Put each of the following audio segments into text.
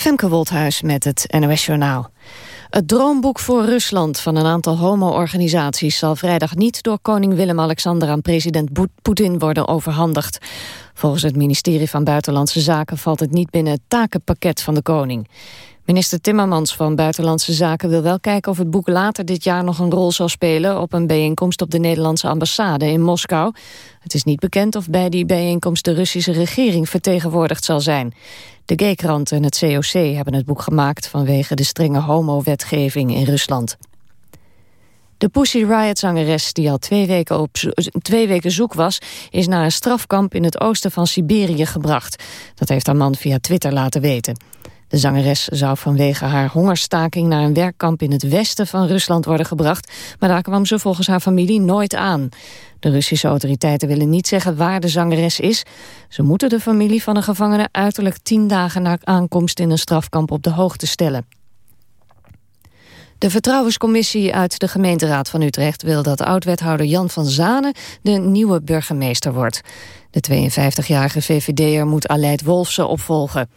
Femke Wolthuis met het NOS Journaal. Het droomboek voor Rusland van een aantal homo-organisaties... zal vrijdag niet door koning Willem-Alexander aan president Poetin worden overhandigd. Volgens het ministerie van Buitenlandse Zaken valt het niet binnen het takenpakket van de koning. Minister Timmermans van Buitenlandse Zaken wil wel kijken of het boek later dit jaar nog een rol zal spelen op een bijeenkomst op de Nederlandse ambassade in Moskou. Het is niet bekend of bij die bijeenkomst de Russische regering vertegenwoordigd zal zijn. De G-krant en het COC hebben het boek gemaakt vanwege de strenge homo-wetgeving in Rusland. De Pussy Riot-zangeres, die al twee weken, op twee weken zoek was... is naar een strafkamp in het oosten van Siberië gebracht. Dat heeft haar man via Twitter laten weten. De zangeres zou vanwege haar hongerstaking naar een werkkamp in het westen van Rusland worden gebracht, maar daar kwam ze volgens haar familie nooit aan. De Russische autoriteiten willen niet zeggen waar de zangeres is. Ze moeten de familie van de gevangene uiterlijk tien dagen na aankomst in een strafkamp op de hoogte stellen. De Vertrouwenscommissie uit de gemeenteraad van Utrecht wil dat oud-wethouder Jan van Zanen de nieuwe burgemeester wordt. De 52-jarige VVD'er moet Aleid Wolfsen opvolgen.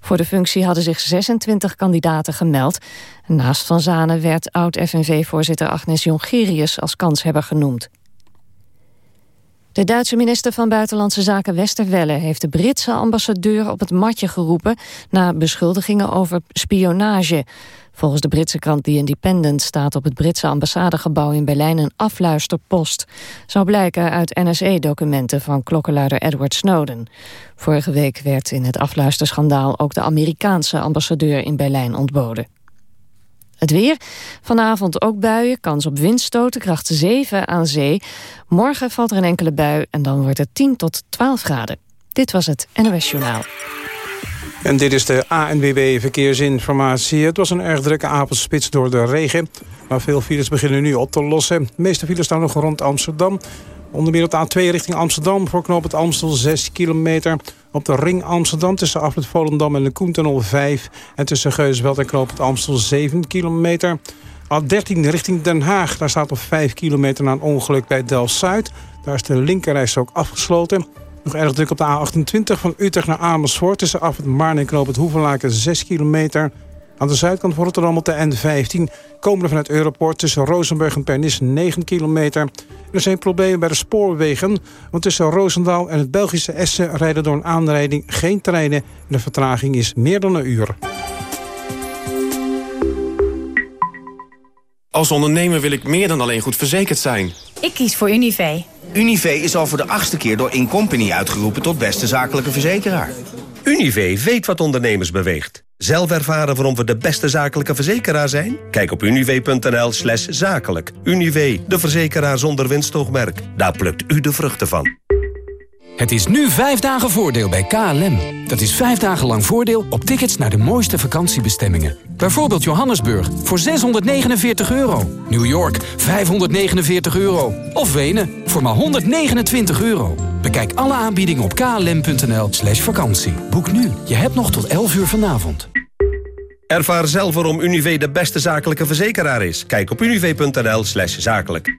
Voor de functie hadden zich 26 kandidaten gemeld. Naast Van Zanen werd oud-FNV-voorzitter Agnes Jongerius als kanshebber genoemd. De Duitse minister van Buitenlandse Zaken Westerwelle heeft de Britse ambassadeur op het matje geroepen na beschuldigingen over spionage. Volgens de Britse krant The Independent staat op het Britse ambassadegebouw in Berlijn een afluisterpost. Zou blijken uit NSE-documenten van klokkenluider Edward Snowden. Vorige week werd in het afluisterschandaal ook de Amerikaanse ambassadeur in Berlijn ontboden. Het weer. Vanavond ook buien, kans op windstoten, kracht 7 aan zee. Morgen valt er een enkele bui en dan wordt het 10 tot 12 graden. Dit was het NOS Journaal. En dit is de ANWB Verkeersinformatie. Het was een erg drukke avondspits door de regen. Maar veel files beginnen nu op te lossen. De meeste files staan nog rond Amsterdam. Onder meer op de A2 richting Amsterdam voor knoop het Amstel 6 kilometer. Op de ring Amsterdam tussen Afrit Volendam en de Koentunnel 5. En tussen Geusveld en knoop het Amstel 7 kilometer. A13 richting Den Haag. Daar staat op 5 kilometer na een ongeluk bij Delft-Zuid. Daar is de linkerreis ook afgesloten. Nog erg druk op de A28 van Utrecht naar Amersfoort... tussen af het Maarn en Knoop het Hoevenlaken 6 kilometer. Aan de zuidkant van Rotterdam op de N15... komen er vanuit Europort tussen Rozenburg en Pernis 9 kilometer. Er zijn problemen bij de spoorwegen... want tussen Roosendaal en het Belgische Essen... rijden door een aanrijding geen treinen... en de vertraging is meer dan een uur. Als ondernemer wil ik meer dan alleen goed verzekerd zijn. Ik kies voor Univé. Univé is al voor de achtste keer door Incompany uitgeroepen tot beste zakelijke verzekeraar. Univé weet wat ondernemers beweegt. Zelf ervaren waarom we de beste zakelijke verzekeraar zijn? Kijk op univé.nl slash zakelijk. Univé, de verzekeraar zonder winstoogmerk. Daar plukt u de vruchten van. Het is nu vijf dagen voordeel bij KLM. Dat is vijf dagen lang voordeel op tickets naar de mooiste vakantiebestemmingen. Bijvoorbeeld Johannesburg voor 649 euro. New York 549 euro. Of Wenen voor maar 129 euro. Bekijk alle aanbiedingen op klm.nl slash vakantie. Boek nu. Je hebt nog tot 11 uur vanavond. Ervaar zelf waarom Univé de beste zakelijke verzekeraar is. Kijk op univé.nl slash zakelijk.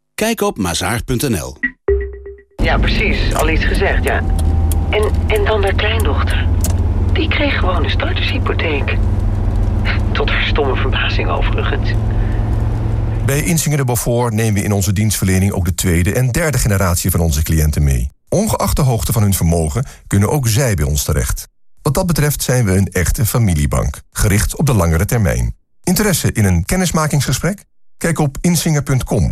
Kijk op mazaar.nl. Ja, precies. Al iets gezegd, ja. En, en dan haar kleindochter. Die kreeg gewoon een startershypotheek. Tot haar stomme verbazing overigens. Bij Insinger de Beaufort nemen we in onze dienstverlening ook de tweede en derde generatie van onze cliënten mee. Ongeacht de hoogte van hun vermogen kunnen ook zij bij ons terecht. Wat dat betreft zijn we een echte familiebank, gericht op de langere termijn. Interesse in een kennismakingsgesprek? Kijk op insinger.com.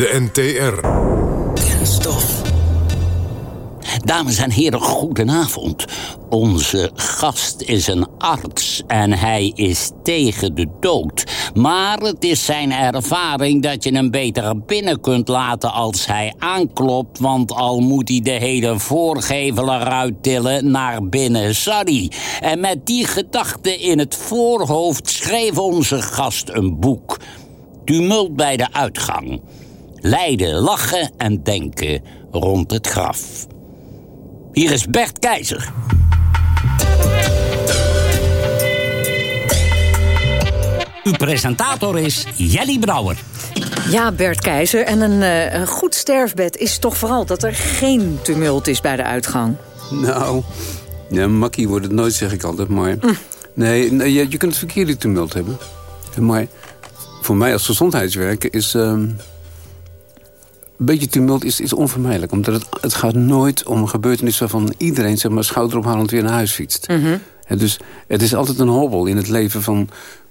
De NTR. Dames en heren, goedenavond. Onze gast is een arts en hij is tegen de dood. Maar het is zijn ervaring dat je hem beter binnen kunt laten als hij aanklopt... want al moet hij de hele voorgevel eruit tillen naar binnen, sorry. En met die gedachte in het voorhoofd schreef onze gast een boek. Tumult bij de uitgang. Lijden, lachen en denken rond het graf. Hier is Bert Keizer. Uw presentator is Jelly Brouwer. Ja, Bert Keizer. En een, uh, een goed sterfbed is toch vooral dat er geen tumult is bij de uitgang. Nou, ja, makkie wordt het nooit, zeg ik altijd. Maar mm. nee, nee je, je, kunt het verkeerde tumult hebben. Maar voor mij als gezondheidswerker is... Uh, een beetje tumult is, is onvermijdelijk. Omdat het, het gaat nooit om een gebeurtenis waarvan iedereen zeg maar, schouderophalend weer naar huis fietst. Mm dus het is altijd een hobbel in het leven van,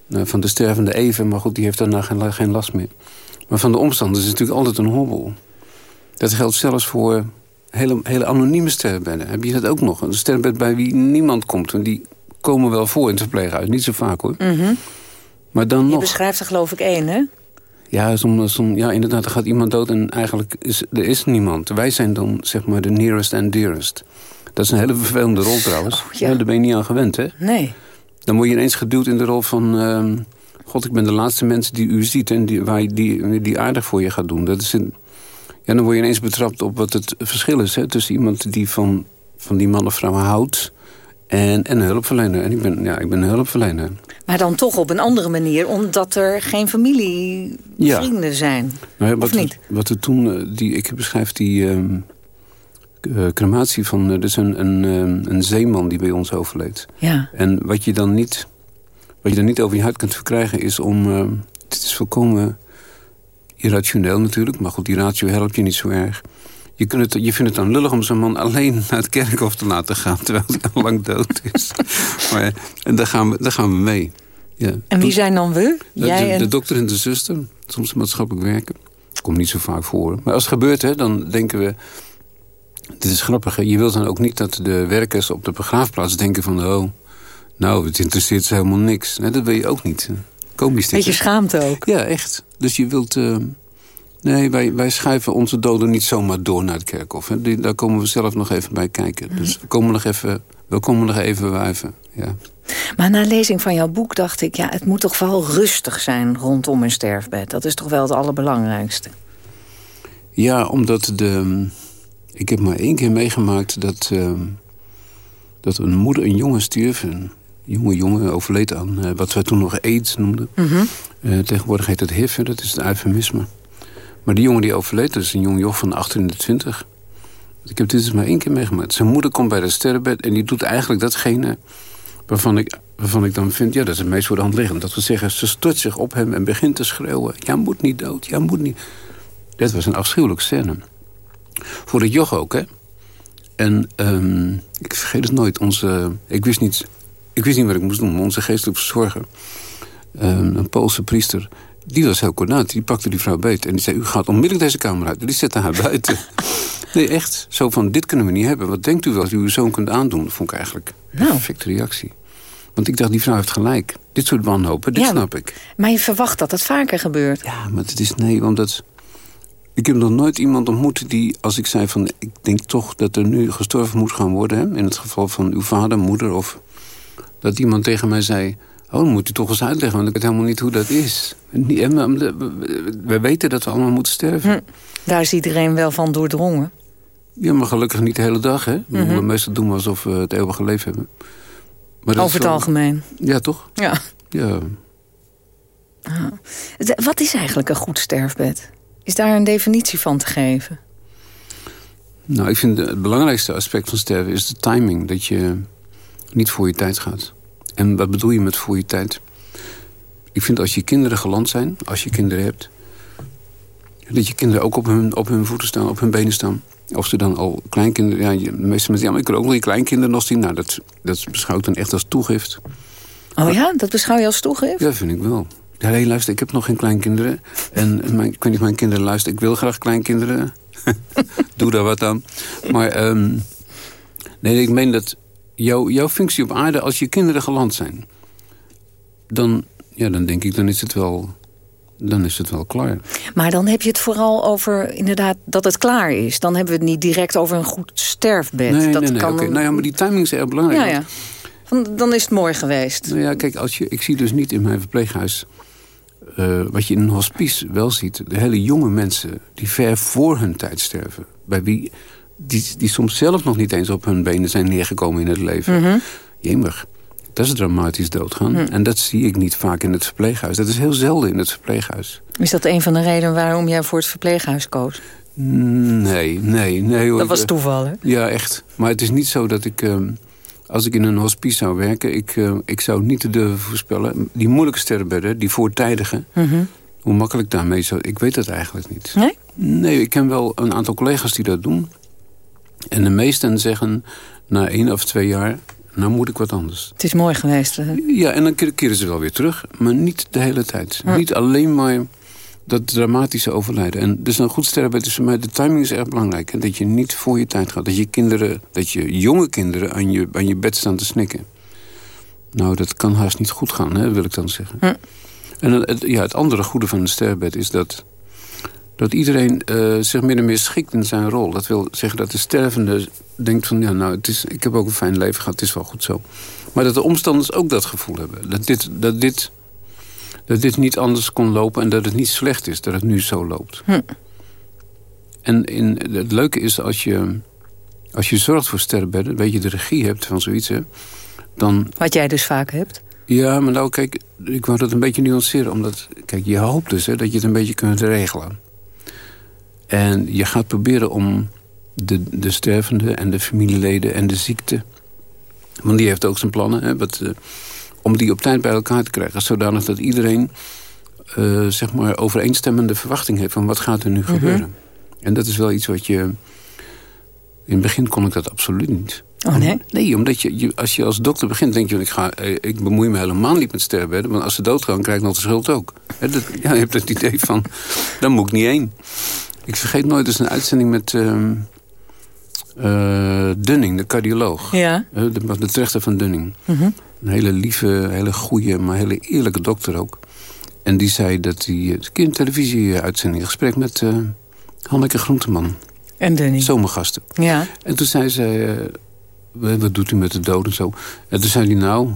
uh, van de stervende even. Maar goed, die heeft daarna geen, geen last meer. Maar van de omstanders is het natuurlijk altijd een hobbel. Dat geldt zelfs voor hele, hele anonieme sterfbedden. Heb je dat ook nog? Een sterfbed bij wie niemand komt. Want die komen wel voor in het verpleeghuis. Niet zo vaak hoor. Mm Maar dan je nog... beschrijft er geloof ik één, hè? Ja, som, som, ja, inderdaad, er gaat iemand dood en eigenlijk is er is niemand. Wij zijn dan, zeg maar, de nearest and dearest. Dat is een hele vervelende rol trouwens. Oh, ja. daar ben je niet aan gewend, hè? Nee. Dan word je ineens geduwd in de rol van... Uh, God, ik ben de laatste mens die u ziet en die, waar je, die, die aardig voor je gaat doen. Dat is een, ja, dan word je ineens betrapt op wat het verschil is... Hè, tussen iemand die van, van die man of vrouw houdt... En, en hulpverlener. En ik ben, ja, ik ben een hulpverlener. Maar dan toch op een andere manier, omdat er geen familie, Ja. vrienden zijn. Nou ja, of wat, niet? Wat er toen, eh, die, ik beschrijf die eh, crematie van... eh, er is een, een, ehm, een zeeman die bij ons overleed. Ja. En wat je dan niet, wat je dan niet over je huid kunt verkrijgen is om... ehm, het is volkomen irrationeel natuurlijk, maar goed, die ratio helpt je niet zo erg. Je, kunt het, je vindt het dan lullig om zo'n man alleen naar het kerkhof te laten gaan... terwijl hij al lang dood is. maar en daar gaan we, daar gaan we mee. Ja. En wie zijn dan we? De, Jij de, en... de dokter en de zuster, soms maatschappelijk werken. Komt niet zo vaak voor. Maar als het gebeurt, hè, dan denken we... Dit is grappig, hè? je wilt dan ook niet dat de werkers op de begraafplaats denken van... oh, nou, het interesseert ze helemaal niks. Nee, dat wil je ook niet. Komisch Beetje schaamte ook. Ja, echt. Dus je wilt... eh, nee, wij, wij schuiven onze doden niet zomaar door naar het kerkhof. Hè? Die, daar komen we zelf nog even bij kijken. Dus we komen nog even, we komen nog even wuiven. Ja. Maar na lezing van jouw boek dacht ik... ja, het moet toch vooral rustig zijn rondom een sterfbed. Dat is toch wel het allerbelangrijkste. Ja, omdat de... Ik heb maar één keer meegemaakt dat, eh, dat een moeder een jongen stierf. Een jonge jongen overleed aan eh, wat wij toen nog aids noemden. Mhm. Eh, tegenwoordig heet het HIV, dat is het eufemisme. Maar die jongen die overleed, dat is een jong joch van 28. Ik heb dit dus maar één keer meegemaakt. Zijn moeder komt bij het sterrenbed en die doet eigenlijk datgene... waarvan ik, waarvan ik dan vind, ja, dat is het meest voor de hand liggend. Dat we zeggen, ze stort zich op hem en begint te schreeuwen... jij moet niet dood, jij moet niet... Dat was een afschuwelijke scène. Voor het joch ook, hè. En ehm, ik vergeet het nooit. Onze, ik, wist niet, ik wist niet wat ik moest doen. Onze geestelijke verzorger, ehm, een Poolse priester... die was heel kordaat. Die pakte die vrouw beet. En die zei, u gaat onmiddellijk deze kamer uit. En die zette haar buiten. nee, echt. Zo van, dit kunnen we niet hebben. Wat denkt u wel als u uw zoon kunt aandoen? Dat vond ik eigenlijk een Nou. perfecte reactie. Want ik dacht, die vrouw heeft gelijk. Dit soort wanhopen, dit Ja. snap ik. Maar je verwacht dat dat vaker gebeurt. Ja, maar het is nee, omdat... Ik heb nog nooit iemand ontmoet die, als ik zei van... ik denk toch dat er nu gestorven moet gaan worden... Hè, in het geval van uw vader, moeder of... dat iemand tegen mij zei... oh, dan moet u toch eens uitleggen, want ik weet helemaal niet hoe dat is. En we, we- we weten dat we allemaal moeten sterven. Hm. Daar is iedereen wel van doordrongen. Ja, maar gelukkig niet de hele dag, hè. We moeten meestal doen alsof we het eeuwige leven hebben. Maar dat Over het wel- algemeen. Ja, toch? Ja. Ja. Het- Wat is eigenlijk een goed sterfbed? Is daar een definitie van te geven? Nou, ik vind het belangrijkste aspect van sterven is de timing. Dat je niet voor je tijd gaat. En wat bedoel je met voor je tijd? Ik vind als je kinderen geland zijn, als je kinderen hebt... dat je kinderen ook op hun, op hun voeten staan, op hun benen staan. Of ze dan al kleinkinderen... Ja, de meeste mensen ja, maar ik wil ook wel je kleinkinderen nog zien. Nou, dat, dat beschouw ik dan echt als toegift. Oh ja, dat beschouw je als toegift? Ja, vind ik wel. Ja, nee, luister, ik heb nog geen kleinkinderen. En mijn, ik weet niet mijn kinderen luisteren. Ik wil graag kleinkinderen. Doe daar wat aan. Maar ehm, nee, ik meen dat jouw, jouw functie op aarde... als je kinderen geland zijn... dan, ja, dan denk ik, dan is het wel... Dan is het wel klaar. Maar dan heb je het vooral over inderdaad dat het klaar is. Dan hebben we het niet direct over een goed sterfbed. Nee, dat nee, nee. kan een- Nou ja, maar die timing is erg belangrijk. Ja, ja. Van, dan is het mooi geweest. Nou ja, kijk, als je, ik zie dus niet in mijn verpleeghuis... eh, wat je in een hospice wel ziet. De hele jonge mensen die ver voor hun tijd sterven. Bij wie, die, die soms zelf nog niet eens op hun benen zijn neergekomen in het leven. Mhm. Jemig, dat is dramatisch doodgaan. Hm. En dat zie ik niet vaak in het verpleeghuis. Dat is heel zelden in het verpleeghuis. Is dat een van de redenen waarom jij voor het verpleeghuis koos? Nee, nee, nee. Hoor. Dat was toeval, hè? Ja, echt. Maar het is niet zo dat ik... ehm, als ik in een hospice zou werken... Ik, eh, ik zou niet te durven voorspellen... die moeilijke sterrenbedden, die voortijdige... Mhm. hoe makkelijk daarmee zou... Ik weet dat eigenlijk niet. Nee? Nee, ik ken wel een aantal collega's die dat doen. En de meesten zeggen... na één of twee jaar... nou moet ik wat anders. Het is mooi geweest. hè? Ja, en dan ke- keren ze wel weer terug. Maar niet de hele tijd. Hm. Niet alleen maar dat dramatische overlijden. En dus een goed sterrenbed is voor mij... de timing is erg belangrijk. En dat je niet voor je tijd gaat. Dat je kinderen, dat je jonge kinderen aan je, aan je bed staan te snikken. Nou, dat kan haast niet goed gaan, hè, wil ik dan zeggen. Hm. En het- ja, het andere goede van een sterrenbed is dat... dat iedereen eh, zich min en meer schikt in zijn rol. Dat wil zeggen dat de stervende denkt van... ja, nou, het is, ik heb ook een fijn leven gehad, het is wel goed zo. Maar dat de omstanders ook dat gevoel hebben. Dat dit, dat dit, dat dit niet anders kon lopen en dat het niet slecht is dat het nu zo loopt. Hm. En in, het leuke is als je, als je zorgt voor sterrenbedden... weet je de regie hebt van zoiets, hè, dan... Wat jij dus vaak hebt. Ja, maar nou, kijk, ik wou dat een beetje nuanceren. Omdat, kijk, je hoopt dus hè, dat je het een beetje kunt regelen. En je gaat proberen om de, de stervende en de familieleden en de ziekte... want die heeft ook zijn plannen, hè, wat, eh, om die op tijd bij elkaar te krijgen. Zodanig dat iedereen, eh, zeg maar, overeenstemmende verwachting heeft... van wat gaat er nu gebeuren. En dat is wel iets wat je... In het begin kon ik dat absoluut niet. Oh nee? Nee, omdat je, je, als je als dokter begint, denk je... Ik, ga, eh, ik bemoei me helemaal niet met sterrenbedden... want als ze doodgaan, krijg ik nog de schuld ook. Dat, ja, je hebt het idee van, daar moet ik niet heen. Ik vergeet nooit eens een uitzending met... ehm, eh, Dunning, de cardioloog. Ja. Eh, de, de trechter van Dunning. Mhm. Een hele lieve, hele goede, maar hele eerlijke dokter ook. En die zei dat hij... eh, een keer een televisieuitzending, gesprek met Hanneke Groenteman. En Dunning. Zomergasten. Ja. En toen zei ze, wat doet u met de dood en zo? En toen zei hij, nou,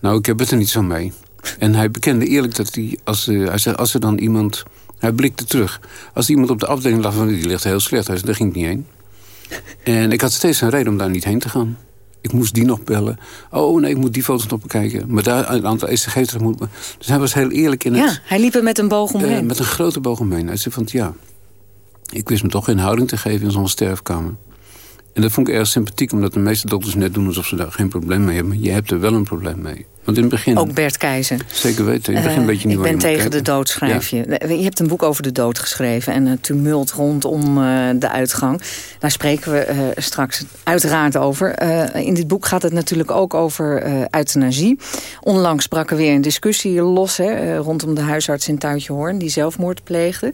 nou, ik heb het er niet zo mee. En hij bekende eerlijk dat hij, als, hij zei, als er dan iemand... Hij blikte terug. Als iemand op de afdeling lag, van, die ligt heel slecht. Hij zei, daar ging ik niet heen. En ik had steeds een reden om daar niet heen te gaan. Ik moest die nog bellen. Oh nee, ik moet die foto's nog bekijken. Maar daar een aantal ECG's terug moet... Dus hij was heel eerlijk in het... Ja, hij liep er met een boog omheen. Eh, met een grote boog omheen. Hij zei van, ja, ik wist me toch geen houding te geven in zo'n sterfkamer. En dat vond ik erg sympathiek, omdat de meeste dokters net doen alsof ze daar geen probleem mee hebben. Maar je hebt er wel een probleem mee. Want in het begin... Ook Bert Keizer. Zeker weten. In het begin Eh, weet je niet ik ben tegen de dood, schrijf je. Je hebt een boek over de dood geschreven... en het tumult rondom eh, de uitgang. Daar spreken we eh, straks uiteraard over. In dit boek gaat het natuurlijk ook over euthanasie. Onlangs brak er weer een discussie los... Hè, rondom de huisarts in Tuitjehoorn... die zelfmoord pleegde.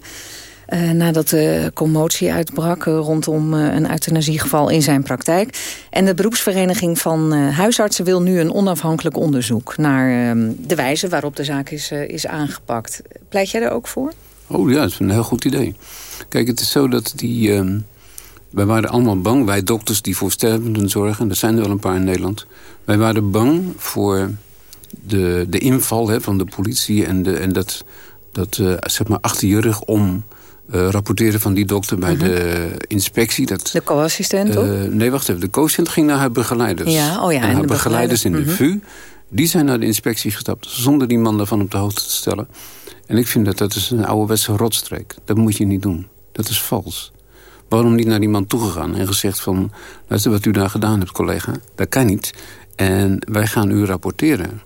Eh, nadat de commotie uitbrak eh, rondom eh, een euthanasiegeval in zijn praktijk. En de beroepsvereniging van huisartsen wil nu een onafhankelijk onderzoek... naar eh, de wijze waarop de zaak is, is aangepakt. Pleit jij daar ook voor? Oh ja, dat is een heel goed idee. Kijk, het is zo dat die... ehm, wij waren allemaal bang, wij dokters die voor stervenden zorgen... er zijn er wel een paar in Nederland... wij waren bang voor de, de inval hè, van de politie... en, de, en dat, dat zeg maar achter je rug om eh, rapporteren van die dokter bij de inspectie. Dat, De co-assistent, toch? eh, nee, wacht even. De co-assistent ging naar haar begeleiders. Ja, oh ja, en, en haar de begeleiders in de VU... die zijn naar de inspectie gestapt... zonder die man daarvan op de hoogte te stellen. En ik vind dat dat is een ouderwetse rotstreek. Dat moet je niet doen. Dat is vals. Waarom niet naar die man toegegaan en gezegd van... luister wat u daar gedaan hebt, collega. Dat kan niet. En wij gaan u rapporteren.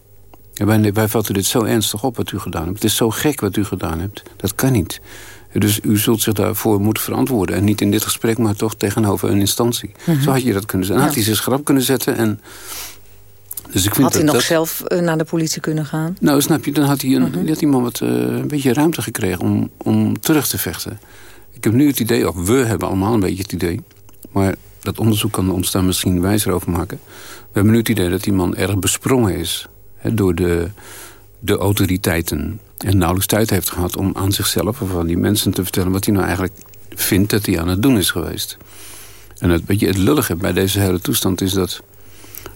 En wij, wij vatten dit zo ernstig op wat u gedaan hebt. Het is zo gek wat u gedaan hebt. Dat kan niet. Dus u zult zich daarvoor moeten verantwoorden. En niet in dit gesprek, maar toch tegenover een instantie. Mhm. Zo had je dat kunnen zeggen. Dan had Ja. hij zijn schrap kunnen zetten en Dus ik vind had hij nog dat- zelf eh, naar de politie kunnen gaan? Nou, snap je, dan had hij een, Mhm. die had die man wat, eh, een beetje ruimte gekregen om, om terug te vechten. Ik heb nu het idee, of we hebben allemaal een beetje het idee... maar dat onderzoek kan ons daar misschien wijzer over maken. We hebben nu het idee dat die man erg besprongen is... Hè, door de, de autoriteiten. En nauwelijks tijd heeft gehad om aan zichzelf... of aan die mensen te vertellen wat hij nou eigenlijk vindt dat hij aan het doen is geweest. En het, weet je, het lullige bij deze hele toestand is dat...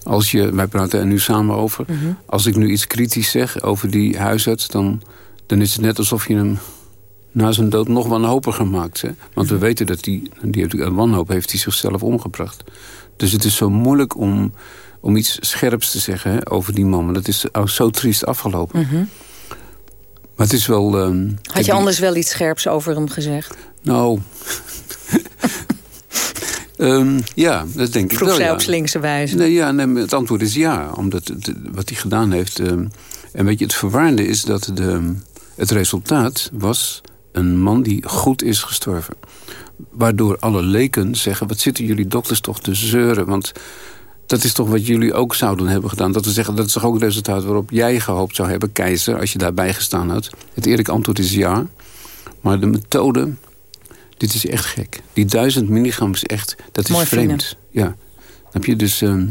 Als je, wij praten er nu samen over. Als ik nu iets kritisch zeg over die huisarts... dan, dan is het net alsof je hem na zijn dood nog wanhopiger maakt. Hè? Want we weten dat die, die heeft, wanhoop heeft hij zichzelf omgebracht. Dus het is zo moeilijk om, om iets scherps te zeggen hè, over die man. Maar dat is zo triest afgelopen. Mhm. Maar het is wel... ehm, Had je anders wel iets scherps over hem gezegd? Nou... Ehm, ja, dat denk ik Vroeg wel, zij ja. op slinkse wijze. Nee, ja, nee, het antwoord is ja. Omdat het, wat hij gedaan heeft... ehm, en weet je, het verwarrende is dat de, het resultaat was... een man die goed is gestorven. Waardoor alle leken zeggen... wat zitten jullie dokters toch te zeuren? Want dat is toch wat jullie ook zouden hebben gedaan. Dat we zeggen, dat is toch ook het resultaat waarop jij gehoopt zou hebben... keizer, als je daarbij gestaan had. Het eerlijke antwoord is ja. Maar de methode... Dit is echt gek. Die duizend milligram is echt... Dat is vreemd. Ja. Heb je dus... ehm,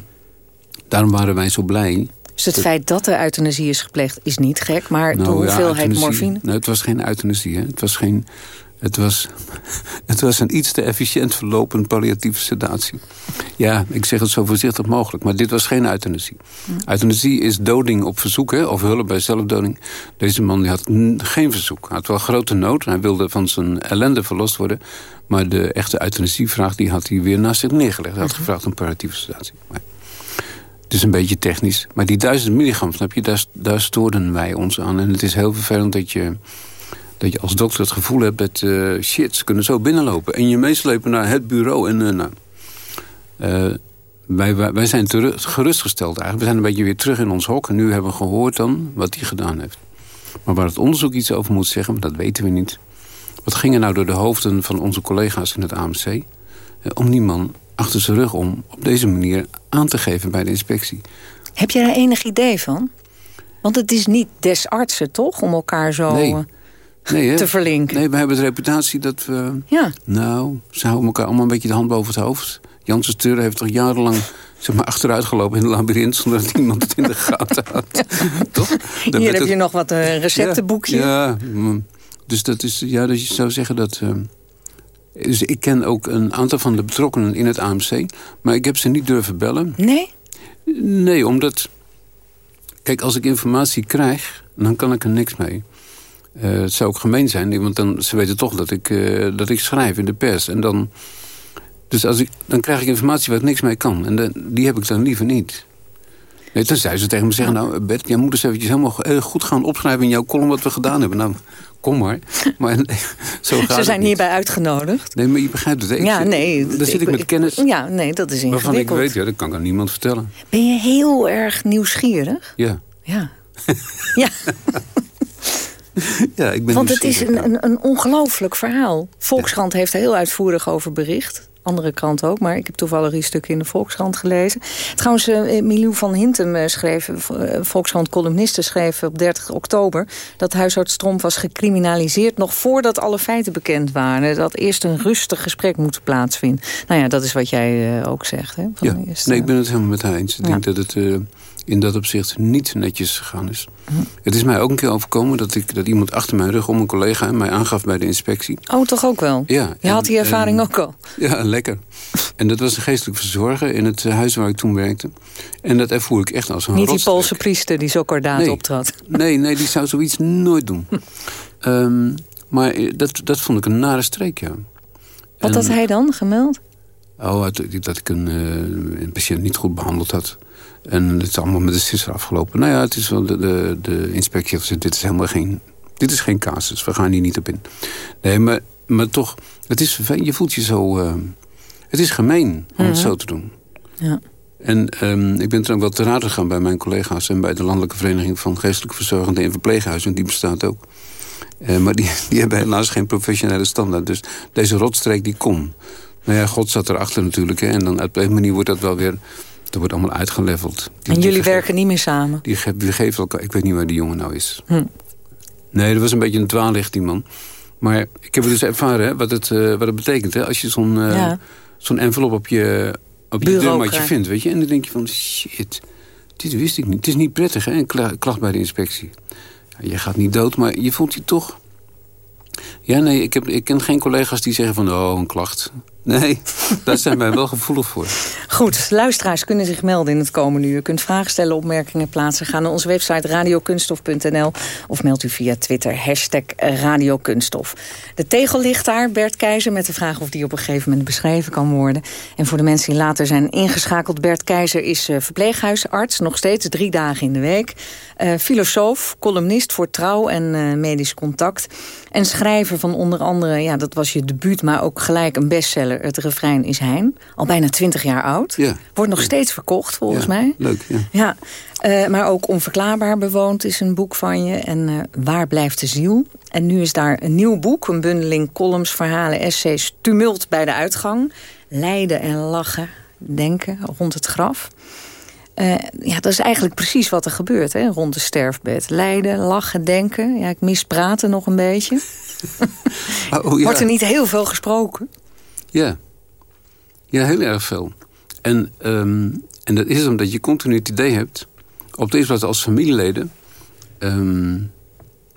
daarom waren wij zo blij. Dus het feit dat er euthanasie is gepleegd is niet gek. Maar de Nou, ja, hoeveelheid morfine... Nou, het was geen euthanasie. Hè. Het was geen... Het was, het was een iets te efficiënt verlopend palliatieve sedatie. Ja, ik zeg het zo voorzichtig mogelijk. Maar dit was geen euthanasie. Euthanasie is doding op verzoek, hè, of hulp bij zelfdoding. Deze man die had geen verzoek. Hij had wel grote nood. Hij wilde van zijn ellende verlost worden. Maar de echte euthanasievraag die had hij weer naast zich neergelegd. Hij had gevraagd om palliatieve sedatie. Maar het is een beetje technisch. Maar die duizend milligram, snap je, daar, daar stoorden wij ons aan. En het is heel vervelend dat je, dat je als dokter het gevoel hebt... dat eh, shit, ze kunnen zo binnenlopen. En je meeslepen naar het bureau. En, eh, wij, wij, zijn gerustgesteld eigenlijk. We zijn een beetje weer terug in ons hok. En nu hebben we gehoord dan wat hij gedaan heeft. Maar waar het onderzoek iets over moet zeggen, dat weten we niet. Wat ging er nou door de hoofden van onze collega's in het AMC... om die man achter zijn rug om op deze manier aan te geven bij de inspectie? Heb je daar enig idee van? Want het is niet des artsen, toch? Om elkaar zo Nee. Eh, Nee, te verlinken. Nee, we hebben de reputatie dat we... Ja. Nou, ze houden elkaar allemaal een beetje de hand boven het hoofd. Janssen Steur heeft toch jarenlang zeg maar, achteruit gelopen in de labyrint... zonder dat iemand het in de gaten had. toch? Dan Hier heb het- je nog wat een receptenboekje. Ja, ja, mm. dus dat is, ja, dat je zou zeggen dat... ehm, dus ik ken ook een aantal van de betrokkenen in het AMC... maar ik heb ze niet durven bellen. Nee? Nee, omdat... Kijk, als ik informatie krijg, dan kan ik er niks mee. Eh, het zou ook gemeen zijn, want dan, ze weten toch dat ik, eh, dat ik schrijf in de pers. En dan, dus als ik, dan krijg ik informatie waar ik niks mee kan. En dan, die heb ik dan liever niet. Nee, tenzij ze tegen me zeggen... nou Bert, jij moet eens eventjes helemaal eh, goed gaan opschrijven... in jouw column wat we gedaan hebben. Nou, kom maar. maar nee, zo gaat Ze zijn hierbij uitgenodigd. Nee, maar je begrijpt het. Ik ja, nee. Dan zit ik met kennis Ja, nee, dat is waarvan ik ingewikkeld. weet... ja, dat kan ik aan niemand vertellen. Ben je heel erg nieuwsgierig? Ja, Ja. ja, ja ik ben want het is een, een, een ongelooflijk verhaal. Volkskrant heeft er heel uitvoerig over bericht. Andere krant ook, maar ik heb toevallig een stuk in de Volkskrant gelezen. Trouwens, eh, Milou van Hintem eh, schreef, eh, Volkskrant-columniste schreef op 30 oktober... dat huisarts Tromp was gecriminaliseerd nog voordat alle feiten bekend waren. Dat eerst een rustig gesprek moet plaatsvinden. Nou ja, dat is wat jij ook zegt. Hè? Van Ja, eerst, nee, ik ben het helemaal met haar eens. Ik Ja. denk dat het in dat opzicht niet netjes gegaan is. Hm. Het is mij ook een keer overkomen dat, ik, dat iemand achter mijn rug... om een collega mij aangaf bij de inspectie. Oh, toch ook wel? Ja, Je en, had die ervaring ook al. Ja, lekker. En dat was een geestelijk verzorger in het eh, huis waar ik toen werkte. En dat ervoer ik echt als een Niet die. Poolse priester die zo kordaat Nee. optrad. Nee, nee, die zou zoiets nooit doen. Ehm, maar eh, dat, dat vond ik een nare streek, ja. Wat En- had hij dan gemeld? Oh, dat ik een, eh, een patiënt niet goed behandeld had. En het is allemaal met de sisser afgelopen. Nou ja, het is wel de, de, de inspectie heeft gezegd... dit is helemaal geen, dit is geen casus, we gaan hier niet op in. Nee, maar, maar toch, het is. Je voelt je zo... eh, het is gemeen om het Mhm. zo te doen. Ja. En ehm, ik ben toen ook wel te raad gegaan bij mijn collega's... en bij de Landelijke Vereniging van Geestelijke Verzorgenden in Verpleeghuizen. Die bestaat ook. Eh, maar die, die hebben helaas geen professionele standaard. Dus deze rotstreek die kon. Nou ja, God zat erachter natuurlijk. Hè, en dan op een manier wordt dat wel weer Dat wordt allemaal uitgeleveld. Die, en jullie werken niet meer samen? Die, ge die geven elkaar... Ik weet niet waar die jongen nou is. Hm. Nee, dat was een beetje een dwaallicht, die man. Maar ik heb het dus ervaren hè, wat, het, uh, wat het betekent. Hè, als je zo'n uh, ja. zo'n envelop op je, op je deurmatje vindt. Weet je? En dan denk je van, shit, dit wist ik niet. Het is niet prettig, hè, een klacht bij de inspectie. Ja, je gaat niet dood, maar je voelt je toch... Ja, nee, ik, heb, ik ken geen collega's die zeggen van... oh, een klacht. Nee, daar zijn wij wel gevoelig voor. Goed, luisteraars kunnen zich melden in het komende uur. U kunt vragen stellen, opmerkingen plaatsen. Ga naar onze website radiokunstof.nl of meld u via Twitter hashtag radiokunstof. De tegel ligt daar, Bert Keizer, met de vraag of die op een gegeven moment beschreven kan worden. En voor de mensen die later zijn ingeschakeld... Bert Keizer is uh, verpleeghuisarts, nog steeds drie dagen in de week. Uh, filosoof, columnist voor Trouw en uh, Medisch Contact. En schrijver van onder andere, ja, dat was je debuut... maar ook gelijk een bestseller het refrein is Hein. Al bijna twintig jaar oud. Ja. Wordt nog steeds verkocht, volgens ja, mij. Leuk, ja. ja. Uh, maar ook Onverklaarbaar bewoond is een boek van je. En uh, Waar blijft de ziel? En nu is daar een nieuw boek. Een bundeling columns, verhalen, essays. Tumult bij de uitgang. Lijden en lachen, denken rond het graf. Uh, ja, dat is eigenlijk precies wat er gebeurt hè, rond de sterfbed. Lijden, lachen, denken. Ja, ik mis praten nog een beetje. oh, ja. Wordt er niet heel veel gesproken? Ja. Ja, heel erg veel. En, um, en dat is omdat je continu het idee hebt... op deze plaats als familieleden... Um,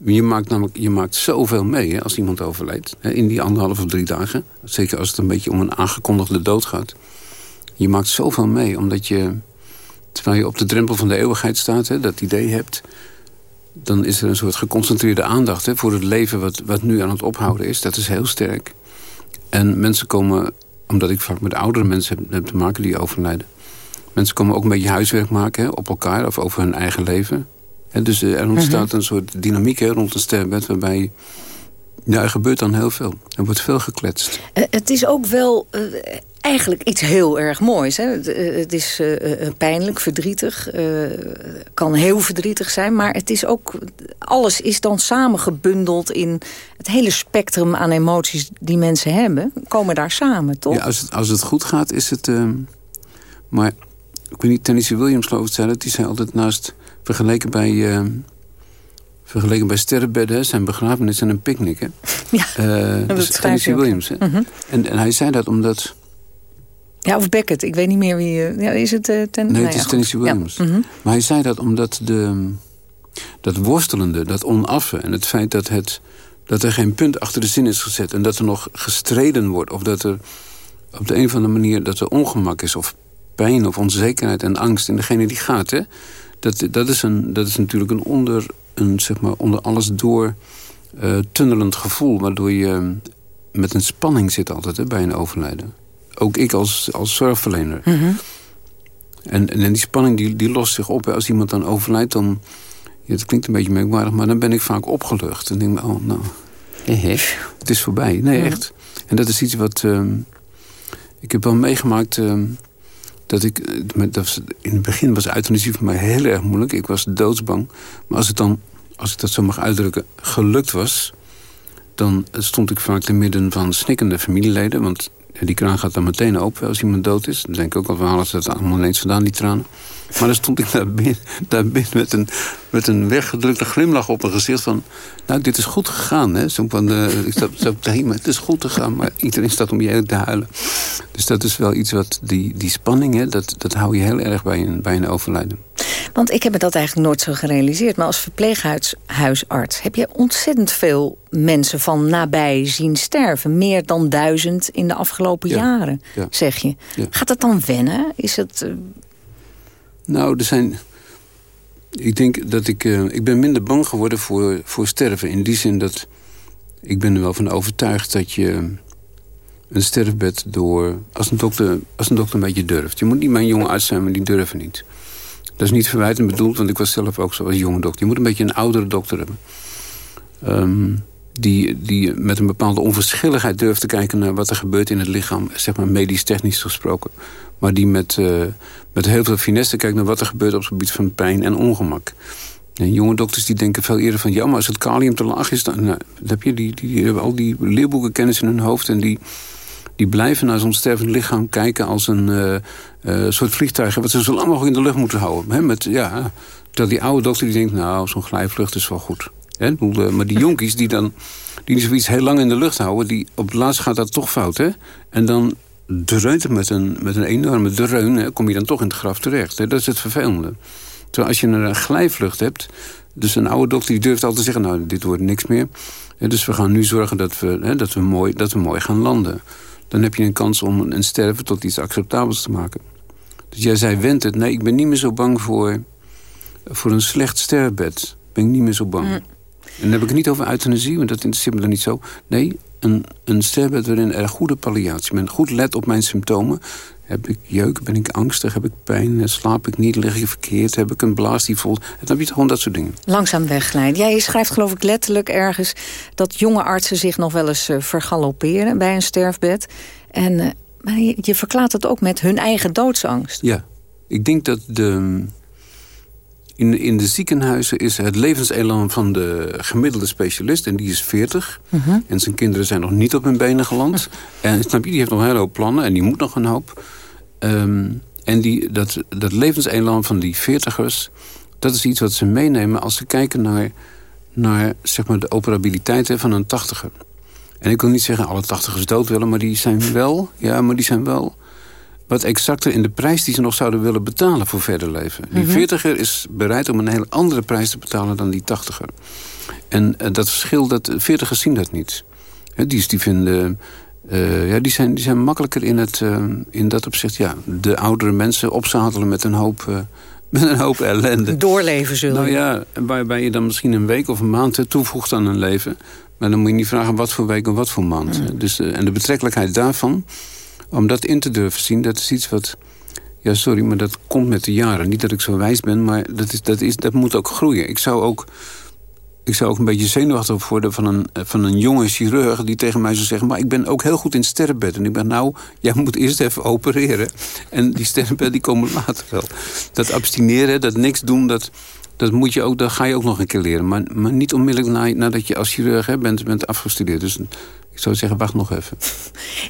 je maakt namelijk je maakt zoveel mee hè, als iemand overlijdt. In die anderhalf of drie dagen. Zeker als het een beetje om een aangekondigde dood gaat. Je maakt zoveel mee, omdat je... terwijl je op de drempel van de eeuwigheid staat, hè, dat idee hebt... dan is er een soort geconcentreerde aandacht hè, voor het leven... Wat, wat nu aan het ophouden is. Dat is heel sterk. En mensen komen, omdat ik vaak met oudere mensen heb, heb te maken die overlijden. Mensen komen ook een beetje huiswerk maken hè, op elkaar of over hun eigen leven. En dus er ontstaat een soort dynamiek hè, rond een sterbed waarbij... Ja, er gebeurt dan heel veel. Er wordt veel gekletst. Uh, het is ook wel uh, eigenlijk iets heel erg moois. Hè? Het, uh, het is pijnlijk, verdrietig. kan heel verdrietig zijn. Maar het is ook... Alles is dan samengebundeld in het hele spectrum aan emoties die mensen hebben. Komen daar samen, toch? Ja, als het, als het goed gaat is het... ehm, maar ik weet niet, Tennessee Williams geloof ik zei dat. Die zei altijd naast... Vergeleken bij... ehm, vergeleken bij sterrenbedden zijn begrafenis en een picknick. Hè? Ja, uh, dat dus Tennessee. Williams. Hè? Mhm. en, en hij zei dat omdat... Ja, of Beckett. Ik weet niet meer wie... Uh, ja, is het uh, ten... Nee, nou het ja, is Tennessee. Williams. Ja. Mhm. Maar hij zei dat omdat de, dat worstelende, dat onaffe... en het feit dat, het, dat er geen punt achter de zin is gezet... en dat er nog gestreden wordt... of dat er op de een of andere manier dat er ongemak is... of pijn of onzekerheid en angst in degene die gaat... Hè? Dat, dat, is een, dat is natuurlijk een onder, een, zeg maar, onder alles door uh, tunnelend gevoel... waardoor je met een spanning zit altijd hè, bij een overlijden. Ook ik als, als zorgverlener. Mhm. En, en die spanning die, die lost zich op. Als iemand dan overlijdt, dan... Ja, dat klinkt een beetje merkwaardig, maar dan ben ik vaak opgelucht. En denk ik, oh, nou, het is voorbij. Nee, Mhm. echt. En dat is iets wat... ehm, ik heb wel meegemaakt... ehm, dat ik... eh, met- Dat was, in het begin was euthanasie voor mij heel erg moeilijk. Ik was doodsbang. Maar als het dan, als ik dat zo mag uitdrukken, gelukt was... dan stond ik vaak te midden van snikkende familieleden. Want die kraan gaat dan meteen open als iemand dood is. Dan denk ik ook al, waar halen ze dat allemaal ineens vandaan, die tranen? Maar dan stond ik daar binnen, daar binnen met, een, met een weggedrukte glimlach op mijn gezicht van... nou, dit is goed gegaan, hè. Zo van, eh, ik zat nee, maar het is goed gegaan. Maar iedereen staat om je heen te huilen. Dus dat is wel iets wat, die, die spanning, hè, dat, dat hou je heel erg bij een, bij een overlijden. Want ik heb me dat eigenlijk nooit zo gerealiseerd. Maar als verpleeghuisarts heb je ontzettend veel mensen van nabij zien sterven. Meer dan duizend in de afgelopen Ja, jaren, ja. zeg je. Ja. Gaat het dan wennen? Is het... eh, Nou, er zijn... Ik denk dat ik... eh, ik ben minder bang geworden voor, voor sterven. In die zin dat... Ik ben er wel van overtuigd dat je een sterfbed door... Als een dokter, als een, dokter een beetje durft. Je moet niet mijn jonge arts zijn, maar die durven niet. Dat is niet verwijtend bedoeld, want ik was zelf ook zo als jonge dokter. Je moet een beetje een oudere dokter hebben. Ehm, die, die met een bepaalde onverschilligheid durft te kijken naar wat er gebeurt in het lichaam. Zeg maar medisch-technisch gesproken. Maar die met, eh, met heel veel finesse kijkt naar wat er gebeurt op het gebied van pijn en ongemak. En jonge dokters die denken veel eerder van... ja, maar als het kalium te laag is... dan, nou, dan heb je die, die, die hebben al die leerboekenkennis in hun hoofd... en die, die blijven naar zo'n stervend lichaam kijken als een uh, soort vliegtuig... wat ze zo lang mogelijk in de lucht moeten houden. Hè, met, ja, dat die oude dokter die denkt, nou, zo'n glijvlucht is wel goed. Hè? Maar die jonkies die dan die zoiets heel lang in de lucht houden... Die, op het laatst gaat dat toch fout, hè? En dan dreunt het met een, met een enorme dreun... Hè, kom je dan toch in het graf terecht. Hè? Dat is het vervelende. Terwijl als je een glijvlucht hebt... dus een oude dokter die durft altijd te zeggen... nou, dit wordt niks meer. dus we gaan nu zorgen dat we, hè, dat, we mooi, dat we mooi gaan landen. Dan heb je een kans om een sterven tot iets acceptabels te maken. Dus jij zei, went het. Nee, ik ben niet meer zo bang voor, voor een slecht sterfbed. Ben ik niet meer zo bang. Mm. En dan heb ik het niet over euthanasie, want dat interesseert me dan niet zo. Nee, een, een sterbed waarin er goede palliatie... men goed let op mijn symptomen. Heb ik jeuk, ben ik angstig, heb ik pijn, slaap ik niet, lig ik verkeerd... heb ik een blaas die vol... Dan heb je gewoon dat soort dingen. Langzaam wegglijden. Jij schrijft geloof ik letterlijk ergens... dat jonge artsen zich nog wel eens uh, vergalopperen bij een sterfbed. En, uh, maar je, je verklaart het ook met hun eigen doodsangst. Ja, ik denk dat de in, in de ziekenhuizen is het levenselan van de gemiddelde specialist... en die is 40. Mhm. En zijn kinderen zijn nog niet op hun benen geland. En snap je, die heeft nog een hele hoop plannen en die moet nog een hoop. Ehm, en die, dat, dat levenselan van die veertigers... dat is iets wat ze meenemen als ze kijken naar, naar zeg maar, de operabiliteit van een tachtiger. En ik wil niet zeggen alle tachtigers dood willen... maar die zijn wel, ja, maar die zijn wel wat exacter in de prijs die ze nog zouden willen betalen voor verder leven. Die mhm. veertiger is bereid om een hele andere prijs te betalen dan die tachtiger. En uh, dat verschil, dat veertigers zien dat niet. He, die, die vinden... Uh, ja, die, zijn, die zijn makkelijker in, het, uh, in dat opzicht. Ja, de oudere mensen opzadelen met een hoop, met een hoop ellende. Doorleven zullen. Nou ja, waarbij je dan misschien een week of een maand toevoegt aan een leven. Maar dan moet je niet vragen wat voor week en wat voor maand. Mhm. Dus, en de betrekkelijkheid daarvan om dat in te durven zien, dat is iets wat... Ja, sorry, maar dat komt met de jaren. Niet dat ik zo wijs ben, maar dat, is, dat, is, dat moet ook groeien. Ik zou ook, ik zou ook een beetje zenuwachtig worden van een, van een jonge chirurg... die tegen mij zou zeggen, maar ik ben ook heel goed in sterrenbed. En ik ben nou, jij moet eerst even opereren. En die sterrenbed die komen later wel. Dat abstineren, dat niks doen, dat, dat, moet je ook, dat ga je ook nog een keer leren. Maar, maar niet onmiddellijk nadat je als chirurg bent, bent afgestudeerd. Dus ik zou zeggen, wacht nog even.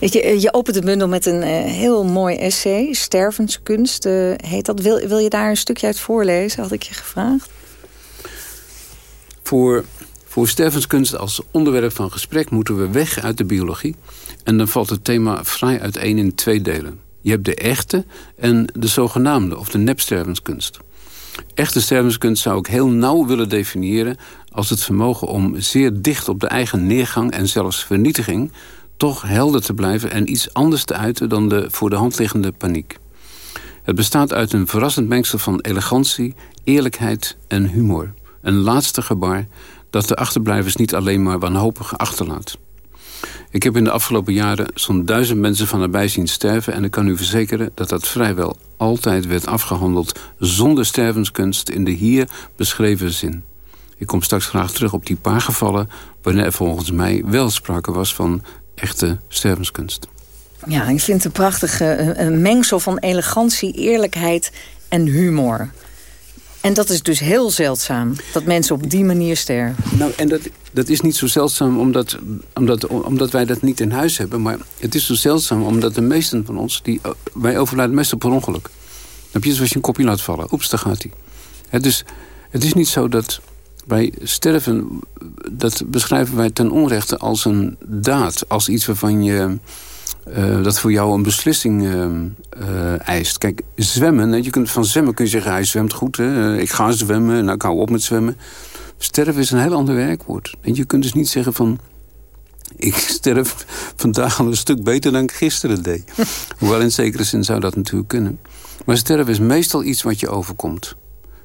Je, je opent de bundel met een uh, heel mooi essay. Stervenskunst uh, heet dat. Wil, wil je daar een stukje uit voorlezen, had ik je gevraagd? Voor, voor stervenskunst als onderwerp van gesprek... moeten we weg uit de biologie. En dan valt het thema vrij uiteen in twee delen. Je hebt de echte en de zogenaamde, of de nepstervenskunst. Echte stervenskunst zou ik heel nauw willen definiëren... als het vermogen om zeer dicht op de eigen neergang en zelfs vernietiging... toch helder te blijven en iets anders te uiten dan de voor de hand liggende paniek. Het bestaat uit een verrassend mengsel van elegantie, eerlijkheid en humor. Een laatste gebaar dat de achterblijvers niet alleen maar wanhopig achterlaat. Ik heb in de afgelopen jaren zo'n duizend mensen van nabij zien sterven... en ik kan u verzekeren dat dat vrijwel altijd werd afgehandeld... zonder stervenskunst in de hier beschreven zin. Ik kom straks graag terug op die paar gevallen... wanneer er volgens mij wel sprake was van echte stervenskunst. Ja, ik vind het een prachtige een mengsel van elegantie, eerlijkheid en humor. En dat is dus heel zeldzaam, dat mensen op die manier sterven. Nou, en dat, dat is niet zo zeldzaam omdat, omdat, omdat wij dat niet in huis hebben. Maar het is zo zeldzaam omdat de meesten van ons... Die, wij overlijden meestal per ongeluk. Dan heb je zoals je een kopje laat vallen. Oeps, daar gaat hij. dus het is niet zo dat wij sterven... dat beschrijven wij ten onrechte als een daad. Als iets waarvan je uh, dat voor jou een beslissing uh, eist. Kijk, zwemmen, je kunt, van zwemmen kun je zeggen... hij zwemt goed, hè? ik ga zwemmen, nou, ik hou op met zwemmen. Sterven is een heel ander werkwoord. En je kunt dus niet zeggen van... ik sterf vandaag al een stuk beter dan ik gisteren deed. Hoewel in zekere zin zou dat natuurlijk kunnen. Maar sterven is meestal iets wat je overkomt.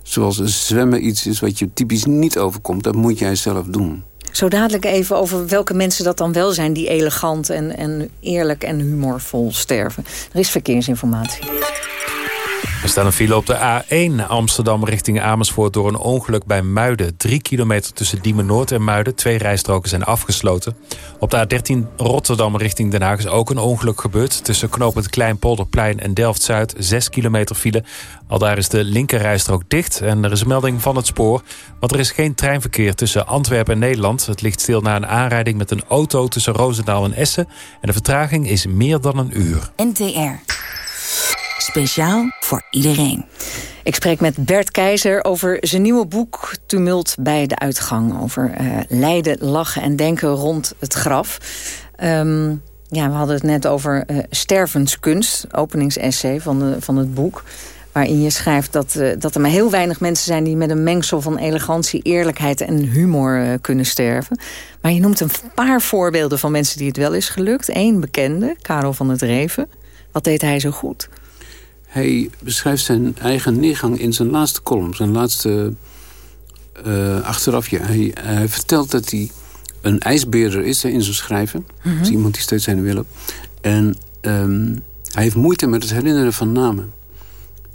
Zoals zwemmen iets is wat je typisch niet overkomt. Dat moet jij zelf doen. Zo dadelijk even over welke mensen dat dan wel zijn... die elegant en, en eerlijk en humorvol sterven. Er is verkeersinformatie. Er staat een file op de A1 Amsterdam richting Amersfoort... door een ongeluk bij Muiden. Drie kilometer tussen Diemen Noord en Muiden. Twee rijstroken zijn afgesloten. Op de A13 Rotterdam richting Den Haag is ook een ongeluk gebeurd. Tussen knooppunt Kleinpolderplein en Delft-Zuid. Zes kilometer file. Al daar is de linkerrijstrook dicht. En er is melding van het spoor. Want er is geen treinverkeer tussen Antwerpen en Nederland. Het ligt stil na een aanrijding met een auto tussen Roosendaal en Essen. En de vertraging is meer dan een uur. NTR. Speciaal voor iedereen. Ik spreek met Bert Keizer over zijn nieuwe boek... Tumult bij de uitgang. Over uh, lijden, lachen en denken rond het graf. Um, ja, we hadden het net over uh, stervenskunst. Openingsessay van, van het boek. Waarin je schrijft dat, uh, dat er maar heel weinig mensen zijn... die met een mengsel van elegantie, eerlijkheid en humor kunnen sterven. Maar je noemt een paar voorbeelden van mensen die het wel is gelukt. Eén bekende, Karel van het Reven. Wat deed hij zo goed? Hij beschrijft zijn eigen neergang in zijn laatste column. Zijn laatste uh, achterafje. Hij, hij, vertelt dat hij een ijsbeerder is in zijn schrijven. Mm -hmm. is iemand die steeds zijn wil. En um, hij heeft moeite met het herinneren van namen.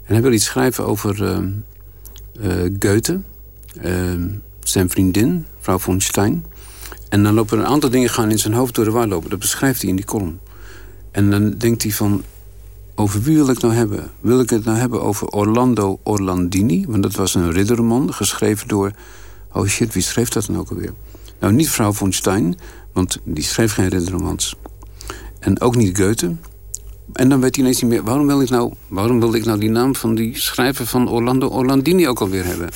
En hij wil iets schrijven over uh, uh, Goethe. zijn vriendin, vrouw von Stein. En dan lopen er een aantal dingen gaan in zijn hoofd door de war lopen. Dat beschrijft hij in die column. En dan denkt hij van over wie wil ik nou hebben? Wil ik het nou hebben over Orlando Orlandini? Want dat was een ridderroman, geschreven door... Oh shit, wie schreef dat dan ook alweer? Nou, niet vrouw von Stein, want die schreef geen ridderromans. En ook niet Goethe. En dan weet hij ineens niet meer... waarom wil ik nou, waarom wilde ik nou die naam van die schrijver van Orlando Orlandini ook alweer hebben?